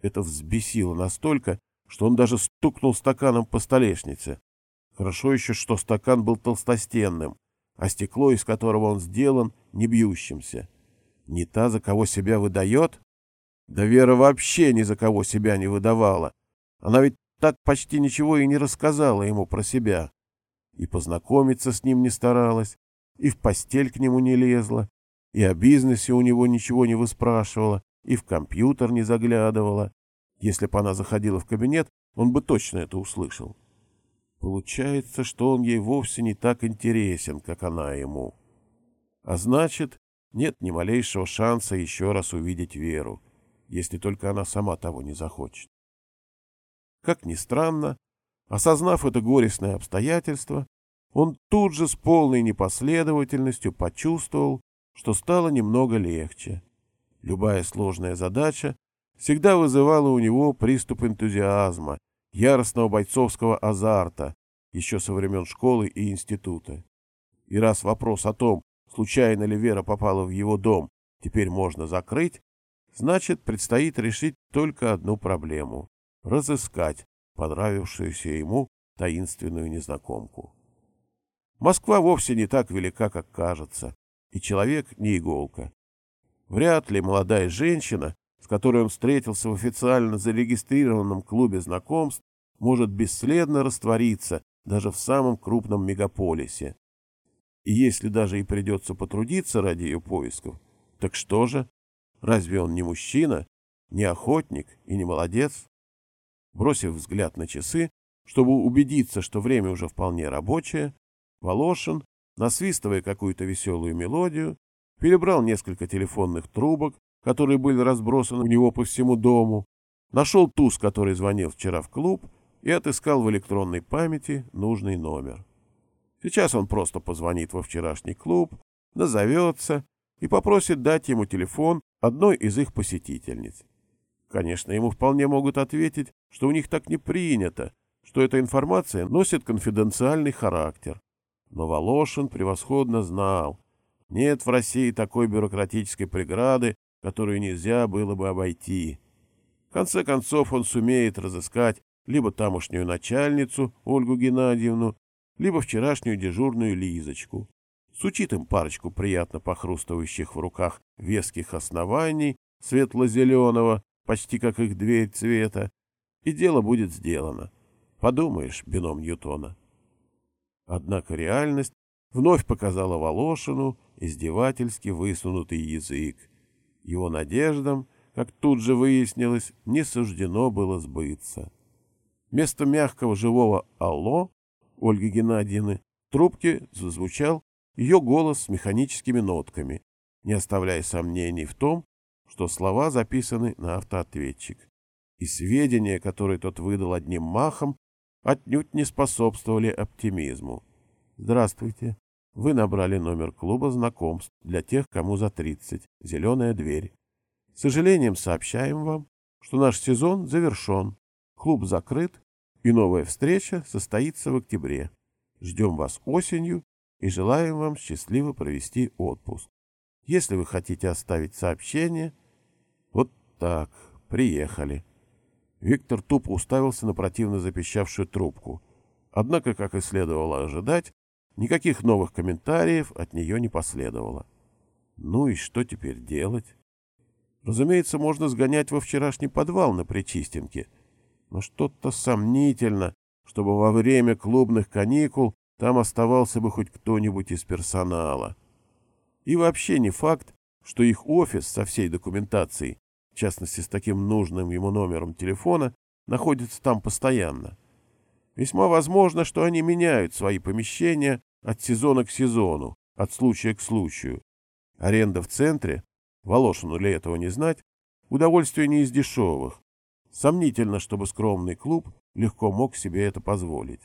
Это взбесило настолько, что он даже стукнул стаканом по столешнице. Хорошо еще, что стакан был толстостенным, а стекло, из которого он сделан, не бьющимся. Не та, за кого себя выдает? Да Вера вообще ни за кого себя не выдавала. Она ведь так почти ничего и не рассказала ему про себя. И познакомиться с ним не старалась, и в постель к нему не лезла, и о бизнесе у него ничего не выспрашивала, и в компьютер не заглядывала. Если бы она заходила в кабинет, он бы точно это услышал. Получается, что он ей вовсе не так интересен, как она ему. А значит, нет ни малейшего шанса еще раз увидеть Веру, если только она сама того не захочет. Как ни странно, осознав это горестное обстоятельство, он тут же с полной непоследовательностью почувствовал, что стало немного легче. Любая сложная задача всегда вызывала у него приступ энтузиазма, яростного бойцовского азарта, еще со времен школы и института. И раз вопрос о том, случайно ли Вера попала в его дом, теперь можно закрыть, значит, предстоит решить только одну проблему — разыскать понравившуюся ему таинственную незнакомку. Москва вовсе не так велика, как кажется, и человек не иголка. Вряд ли молодая женщина, с которой он встретился в официально зарегистрированном клубе знакомств, может бесследно раствориться даже в самом крупном мегаполисе. И если даже и придется потрудиться ради ее поисков, так что же? Разве он не мужчина, не охотник и не молодец? Бросив взгляд на часы, чтобы убедиться, что время уже вполне рабочее, Волошин насвистывая какую-то веселую мелодию, перебрал несколько телефонных трубок, которые были разбросаны у него по всему дому, нашел ту, с которой звонил вчера в клуб, и отыскал в электронной памяти нужный номер. Сейчас он просто позвонит во вчерашний клуб, назовется и попросит дать ему телефон одной из их посетительниц. Конечно, ему вполне могут ответить, что у них так не принято, что эта информация носит конфиденциальный характер, но Волошин превосходно знал, нет в России такой бюрократической преграды, которую нельзя было бы обойти. В конце концов он сумеет разыскать либо тамошнюю начальницу Ольгу Геннадьевну, либо вчерашнюю дежурную Лизочку. Сучит им парочку приятно похрустывающих в руках веских оснований светло-зеленого, почти как их дверь цвета, и дело будет сделано. Подумаешь, бином Ньютона. Однако реальность вновь показала Волошину издевательски высунутый язык. Его надеждам, как тут же выяснилось, не суждено было сбыться. Вместо мягкого живого «Алло» Ольги Геннадьевны в трубке зазвучал ее голос с механическими нотками, не оставляя сомнений в том, что слова записаны на автоответчик. И сведения, которые тот выдал одним махом, отнюдь не способствовали оптимизму. Здравствуйте. Вы набрали номер клуба знакомств для тех, кому за 30. Зеленая дверь. С сожалением сообщаем вам, что наш сезон завершен. Клуб закрыт, и новая встреча состоится в октябре. Ждем вас осенью и желаем вам счастливо провести отпуск. Если вы хотите оставить сообщение... Вот так, приехали. Виктор тупо уставился на противно запищавшую трубку. Однако, как и следовало ожидать, никаких новых комментариев от нее не последовало. Ну и что теперь делать? Разумеется, можно сгонять во вчерашний подвал на Причистенке, но что-то сомнительно, чтобы во время клубных каникул там оставался бы хоть кто-нибудь из персонала. И вообще не факт, что их офис со всей документацией в частности с таким нужным ему номером телефона, находится там постоянно. Весьма возможно, что они меняют свои помещения от сезона к сезону, от случая к случаю. Аренда в центре, Волошину ли этого не знать, удовольствие не из дешевых. Сомнительно, чтобы скромный клуб легко мог себе это позволить.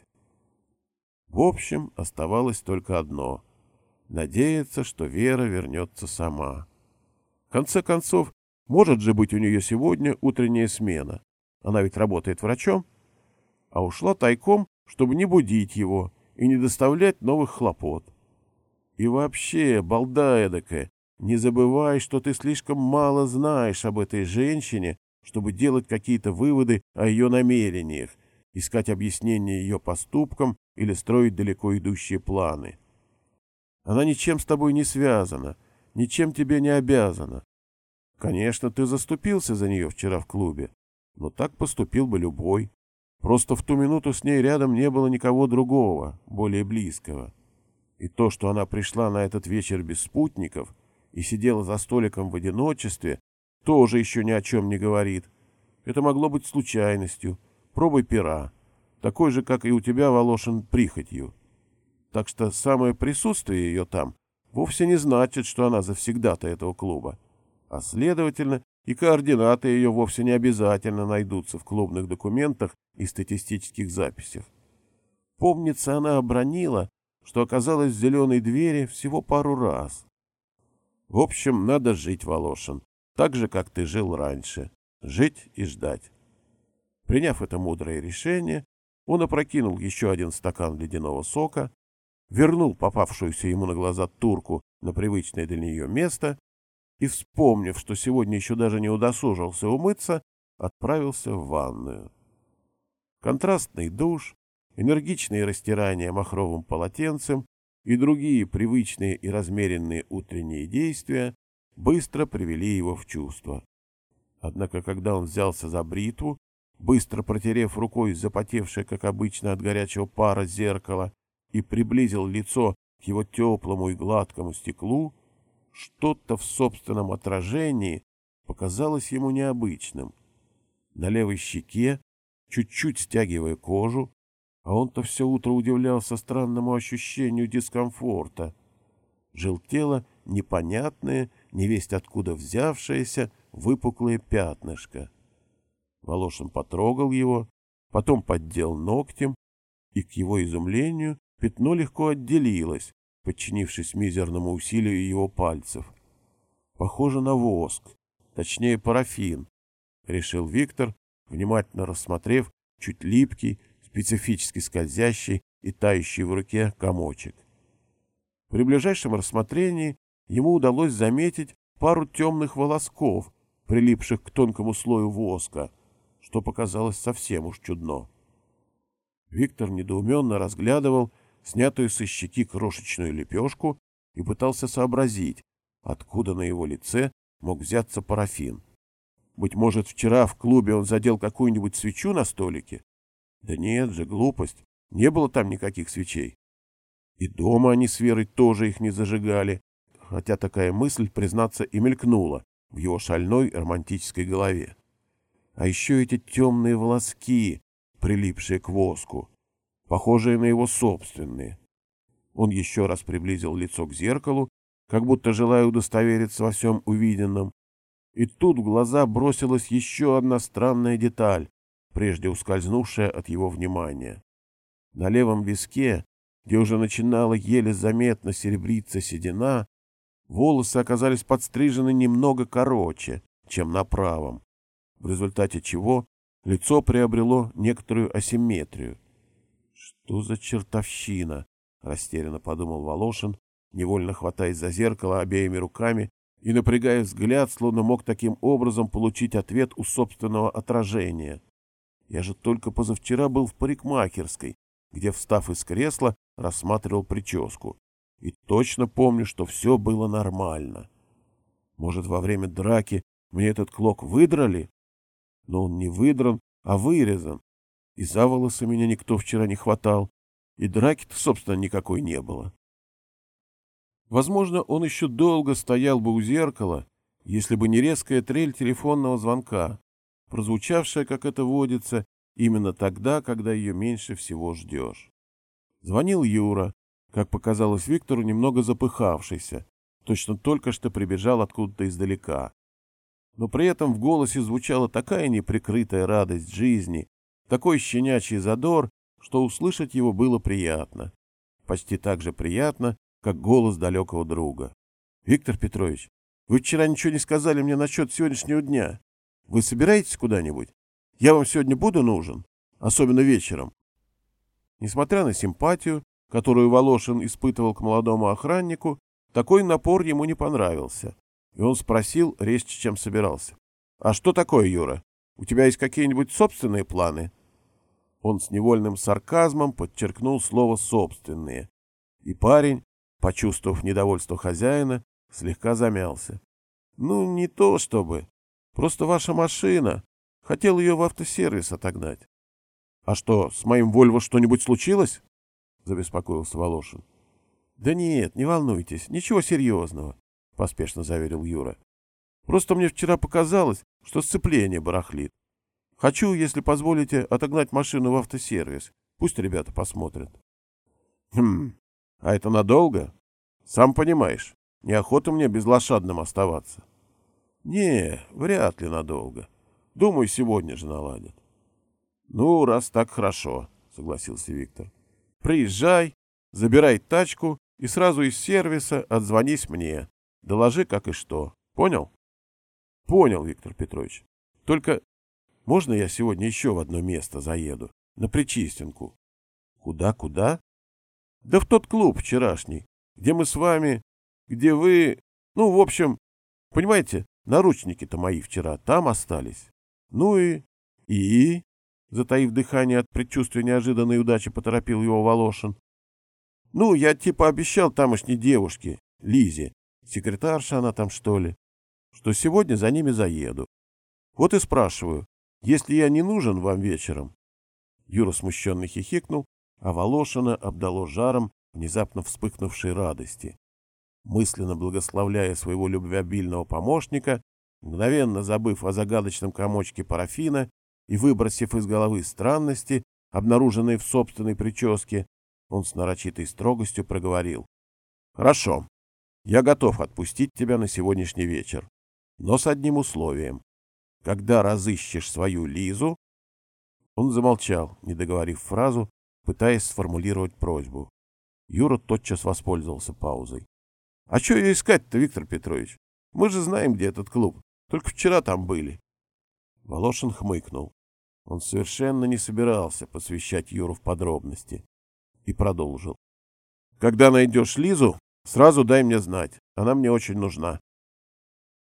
В общем, оставалось только одно — надеяться, что Вера вернется сама. В конце концов, может же быть у нее сегодня утренняя смена. Она ведь работает врачом. А ушла тайком, чтобы не будить его и не доставлять новых хлопот. И вообще, балда эдакая, не забывай, что ты слишком мало знаешь об этой женщине, чтобы делать какие-то выводы о ее намерениях, искать объяснение ее поступкам или строить далеко идущие планы. Она ничем с тобой не связана, ничем тебе не обязана. Конечно, ты заступился за нее вчера в клубе, но так поступил бы любой. Просто в ту минуту с ней рядом не было никого другого, более близкого. И то, что она пришла на этот вечер без спутников и сидела за столиком в одиночестве, тоже еще ни о чем не говорит. Это могло быть случайностью, пробой пера, такой же, как и у тебя, Волошин, прихотью. Так что самое присутствие ее там вовсе не значит, что она завсегдата этого клуба. А следовательно, и координаты ее вовсе не обязательно найдутся в клубных документах и статистических записях. Помнится, она обронила, что оказалась в зеленой двери всего пару раз. В общем, надо жить, Волошин, так же, как ты жил раньше. Жить и ждать. Приняв это мудрое решение, он опрокинул еще один стакан ледяного сока, вернул попавшуюся ему на глаза турку на привычное для нее место и, вспомнив, что сегодня еще даже не удосужился умыться, отправился в ванную. Контрастный душ, энергичные растирания махровым полотенцем и другие привычные и размеренные утренние действия быстро привели его в чувство. Однако, когда он взялся за бритву, быстро протерев рукой запотевшее, как обычно, от горячего пара зеркало, и приблизил лицо к его теплому и гладкому стеклу, что-то в собственном отражении показалось ему необычным. На левой щеке, чуть-чуть стягивая кожу, а он-то все утро удивлялся странному ощущению дискомфорта. Желтело непонятное, невесть откуда взявшееся, выпуклое пятнышко. Волошин потрогал его, потом поддел ногтем, и, к его изумлению, пятно легко отделилось, подчинившись мизерному усилию его пальцев. Похоже на воск, точнее парафин, решил Виктор, внимательно рассмотрев чуть липкий, специфически скользящий и тающий в руке комочек. При ближайшем рассмотрении ему удалось заметить пару темных волосков, прилипших к тонкому слою воска, что показалось совсем уж чудно. Виктор недоуменно разглядывал снятую со щеки крошечную лепешку, и пытался сообразить, откуда на его лице мог взяться парафин. Быть может, вчера в клубе он задел какую-нибудь свечу на столике? Да нет же, глупость, не было там никаких свечей. И дома они с Верой тоже их не зажигали, хотя такая мысль, признаться, и мелькнула в его шальной романтической голове. А еще эти темные волоски, прилипшие к воску похожие на его собственные. Он еще раз приблизил лицо к зеркалу, как будто желая удостовериться во всем увиденном. И тут в глаза бросилась еще одна странная деталь, прежде ускользнувшая от его внимания. На левом виске, где уже начинала еле заметно серебриться седина, волосы оказались подстрижены немного короче, чем на правом, в результате чего лицо приобрело некоторую асимметрию. «Что за чертовщина?» — растерянно подумал Волошин, невольно хватаясь за зеркало обеими руками и напрягая взгляд, словно мог таким образом получить ответ у собственного отражения. «Я же только позавчера был в парикмахерской, где, встав из кресла, рассматривал прическу. И точно помню, что все было нормально. Может, во время драки мне этот клок выдрали? Но он не выдран, а вырезан, и за волосы меня никто вчера не хватал, и драки-то, собственно, никакой не было. Возможно, он еще долго стоял бы у зеркала, если бы не резкая трель телефонного звонка, прозвучавшая, как это водится, именно тогда, когда ее меньше всего ждешь. Звонил Юра, как показалось Виктору, немного запыхавшийся, точно только что прибежал откуда-то издалека. Но при этом в голосе звучала такая неприкрытая радость жизни, такой щенячий задор, что услышать его было приятно. Почти так же приятно, как голос далекого друга. — Виктор Петрович, вы вчера ничего не сказали мне насчет сегодняшнего дня. Вы собираетесь куда-нибудь? Я вам сегодня буду нужен, особенно вечером. Несмотря на симпатию, которую Волошин испытывал к молодому охраннику, такой напор ему не понравился, и он спросил резче, чем собирался. — А что такое, Юра? У тебя есть какие-нибудь собственные планы? Он с невольным сарказмом подчеркнул слово «собственные», и парень, почувствовав недовольство хозяина, слегка замялся. «Ну, не то чтобы. Просто ваша машина. Хотел ее в автосервис отогнать». «А что, с моим Вольво что-нибудь случилось?» — забеспокоился Волошин. «Да нет, не волнуйтесь, ничего серьезного», — поспешно заверил Юра. «Просто мне вчера показалось, что сцепление барахлит. Хочу, если позволите, отогнать машину в автосервис. Пусть ребята посмотрят». «Хм, а это надолго? Сам понимаешь, неохота мне безлошадным оставаться». «Не, вряд ли надолго. Думаю, сегодня же наладят». «Ну, раз так хорошо», — согласился Виктор. «Приезжай, забирай тачку и сразу из сервиса отзвонись мне. Доложи, как и что. Понял?» «Понял, Виктор Петрович. Только можно я сегодня еще в одно место заеду? На Причистенку?» «Куда-куда?» «Да в тот клуб вчерашний, где мы с вами... Где вы... Ну, в общем, понимаете, наручники-то мои вчера там остались. Ну и... И...» Затаив дыхание от предчувствия неожиданной удачи, поторопил его Волошин. «Ну, я типа обещал тамошней девушке, Лизе, секретарша она там что ли, что сегодня за ними заеду. Вот и спрашиваю, если я не нужен вам вечером?» Юра смущенно хихикнул, а Волошина обдало жаром внезапно вспыхнувшей радости. Мысленно благословляя своего любвеобильного помощника, мгновенно забыв о загадочном комочке парафина, и, выбросив из головы странности, обнаруженные в собственной прическе, он с нарочитой строгостью проговорил. «Хорошо, я готов отпустить тебя на сегодняшний вечер, но с одним условием. Когда разыщешь свою Лизу...» Он замолчал, не договорив фразу, пытаясь сформулировать просьбу. Юра тотчас воспользовался паузой. «А что ее искать-то, Виктор Петрович? Мы же знаем, где этот клуб. Только вчера там были». Волошин хмыкнул. Он совершенно не собирался посвящать Юру в подробности. И продолжил. «Когда найдешь Лизу, сразу дай мне знать. Она мне очень нужна».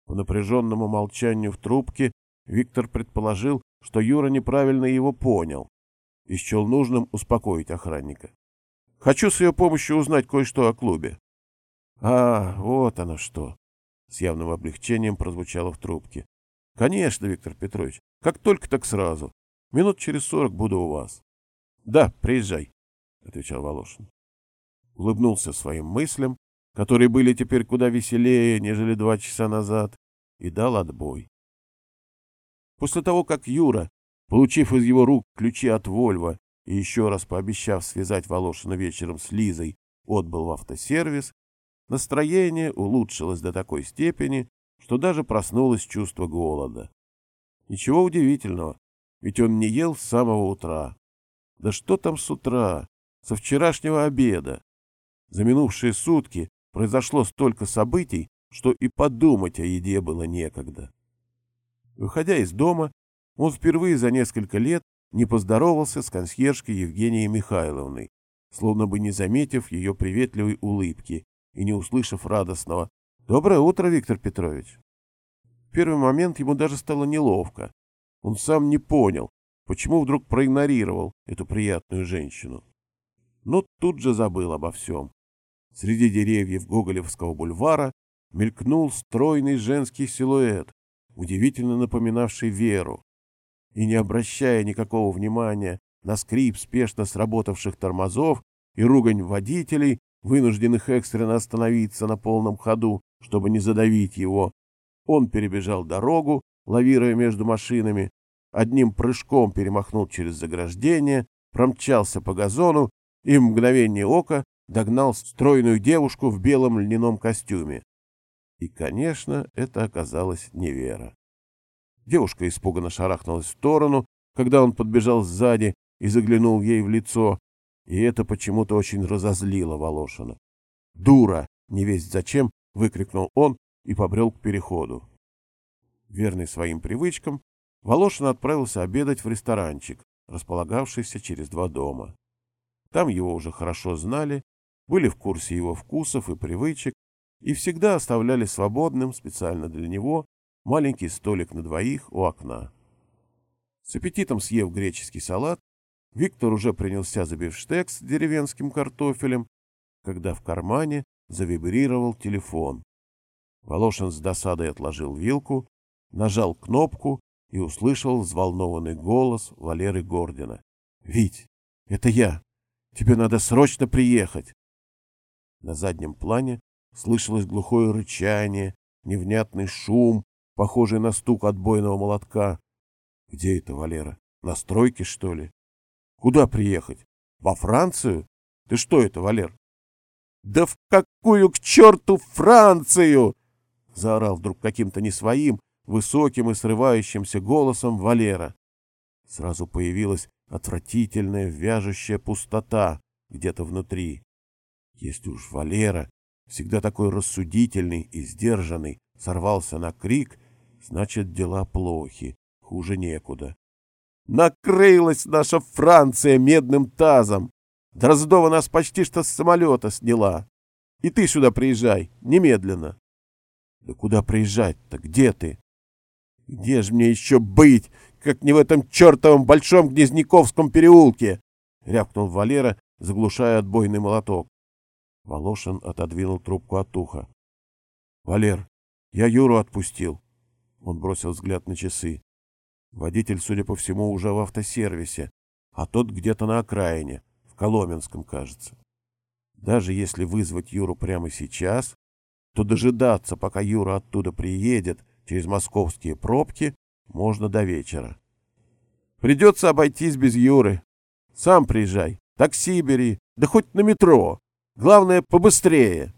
По напряженному молчанию в трубке Виктор предположил, что Юра неправильно его понял и счел нужным успокоить охранника. «Хочу с ее помощью узнать кое-что о клубе». «А, вот оно что!» — с явным облегчением прозвучало в трубке. «Конечно, Виктор Петрович, как только так сразу. Минут через сорок буду у вас. — Да, приезжай, — отвечал Волошин. Улыбнулся своим мыслям, которые были теперь куда веселее, нежели два часа назад, и дал отбой. После того, как Юра, получив из его рук ключи от Вольва и еще раз пообещав связать Волошина вечером с Лизой, отбыл в автосервис, настроение улучшилось до такой степени, что даже проснулось чувство голода. Ничего удивительного, ведь он не ел с самого утра. Да что там с утра? Со вчерашнего обеда. За минувшие сутки произошло столько событий, что и подумать о еде было некогда. Выходя из дома, он впервые за несколько лет не поздоровался с консьержкой Евгенией Михайловной, словно бы не заметив ее приветливой улыбки и не услышав радостного «Доброе утро, Виктор Петрович!». В первый момент ему даже стало неловко, он сам не понял, почему вдруг проигнорировал эту приятную женщину. Но тут же забыл обо всем. Среди деревьев Гоголевского бульвара мелькнул стройный женский силуэт, удивительно напоминавший Веру. И не обращая никакого внимания на скрип спешно сработавших тормозов и ругань водителей, вынужденных экстренно остановиться на полном ходу, чтобы не задавить его, он перебежал дорогу лавируя между машинами, одним прыжком перемахнул через заграждение, промчался по газону и в мгновение ока догнал стройную девушку в белом льняном костюме. И, конечно, это оказалась невера. Девушка испуганно шарахнулась в сторону, когда он подбежал сзади и заглянул ей в лицо, и это почему-то очень разозлило Волошина. «Дура!» — не весть зачем, — выкрикнул он и побрел к переходу. Верный своим привычкам, Волошин отправился обедать в ресторанчик, располагавшийся через два дома. Там его уже хорошо знали, были в курсе его вкусов и привычек и всегда оставляли свободным специально для него маленький столик на двоих у окна. С аппетитом съев греческий салат, Виктор уже принялся за бифштекс с деревенским картофелем, когда в кармане завибрировал телефон. Волошин с досадой отложил вилку, нажал кнопку и услышал взволнованный голос Валеры Гордина. — Вить, это я. Тебе надо срочно приехать. На заднем плане слышалось глухое рычание, невнятный шум, похожий на стук отбойного молотка. Где это, Валера? На стройке, что ли? Куда приехать? Во Францию? Ты что это, Валер? Да в какую к черту Францию? Заорал вдруг каким-то не своим, высоким и срывающимся голосом Валера. Сразу появилась отвратительная вяжущая пустота где-то внутри. Если уж Валера, всегда такой рассудительный и сдержанный, сорвался на крик, значит, дела плохи, хуже некуда. Накрылась наша Франция медным тазом. Дроздова нас почти что с самолета сняла. И ты сюда приезжай, немедленно. Да куда приезжать-то? Где ты? Где же мне еще быть, как не в этом чертовом большом Гнезняковском переулке? Рявкнул Валера, заглушая отбойный молоток. Волошин отодвинул трубку от уха. — Валер, я Юру отпустил. Он бросил взгляд на часы. Водитель, судя по всему, уже в автосервисе, а тот где-то на окраине, в Коломенском, кажется. Даже если вызвать Юру прямо сейчас, то дожидаться, пока Юра оттуда приедет через московские пробки, можно до вечера. Придется обойтись без Юры. Сам приезжай, такси бери, да хоть на метро. Главное, побыстрее.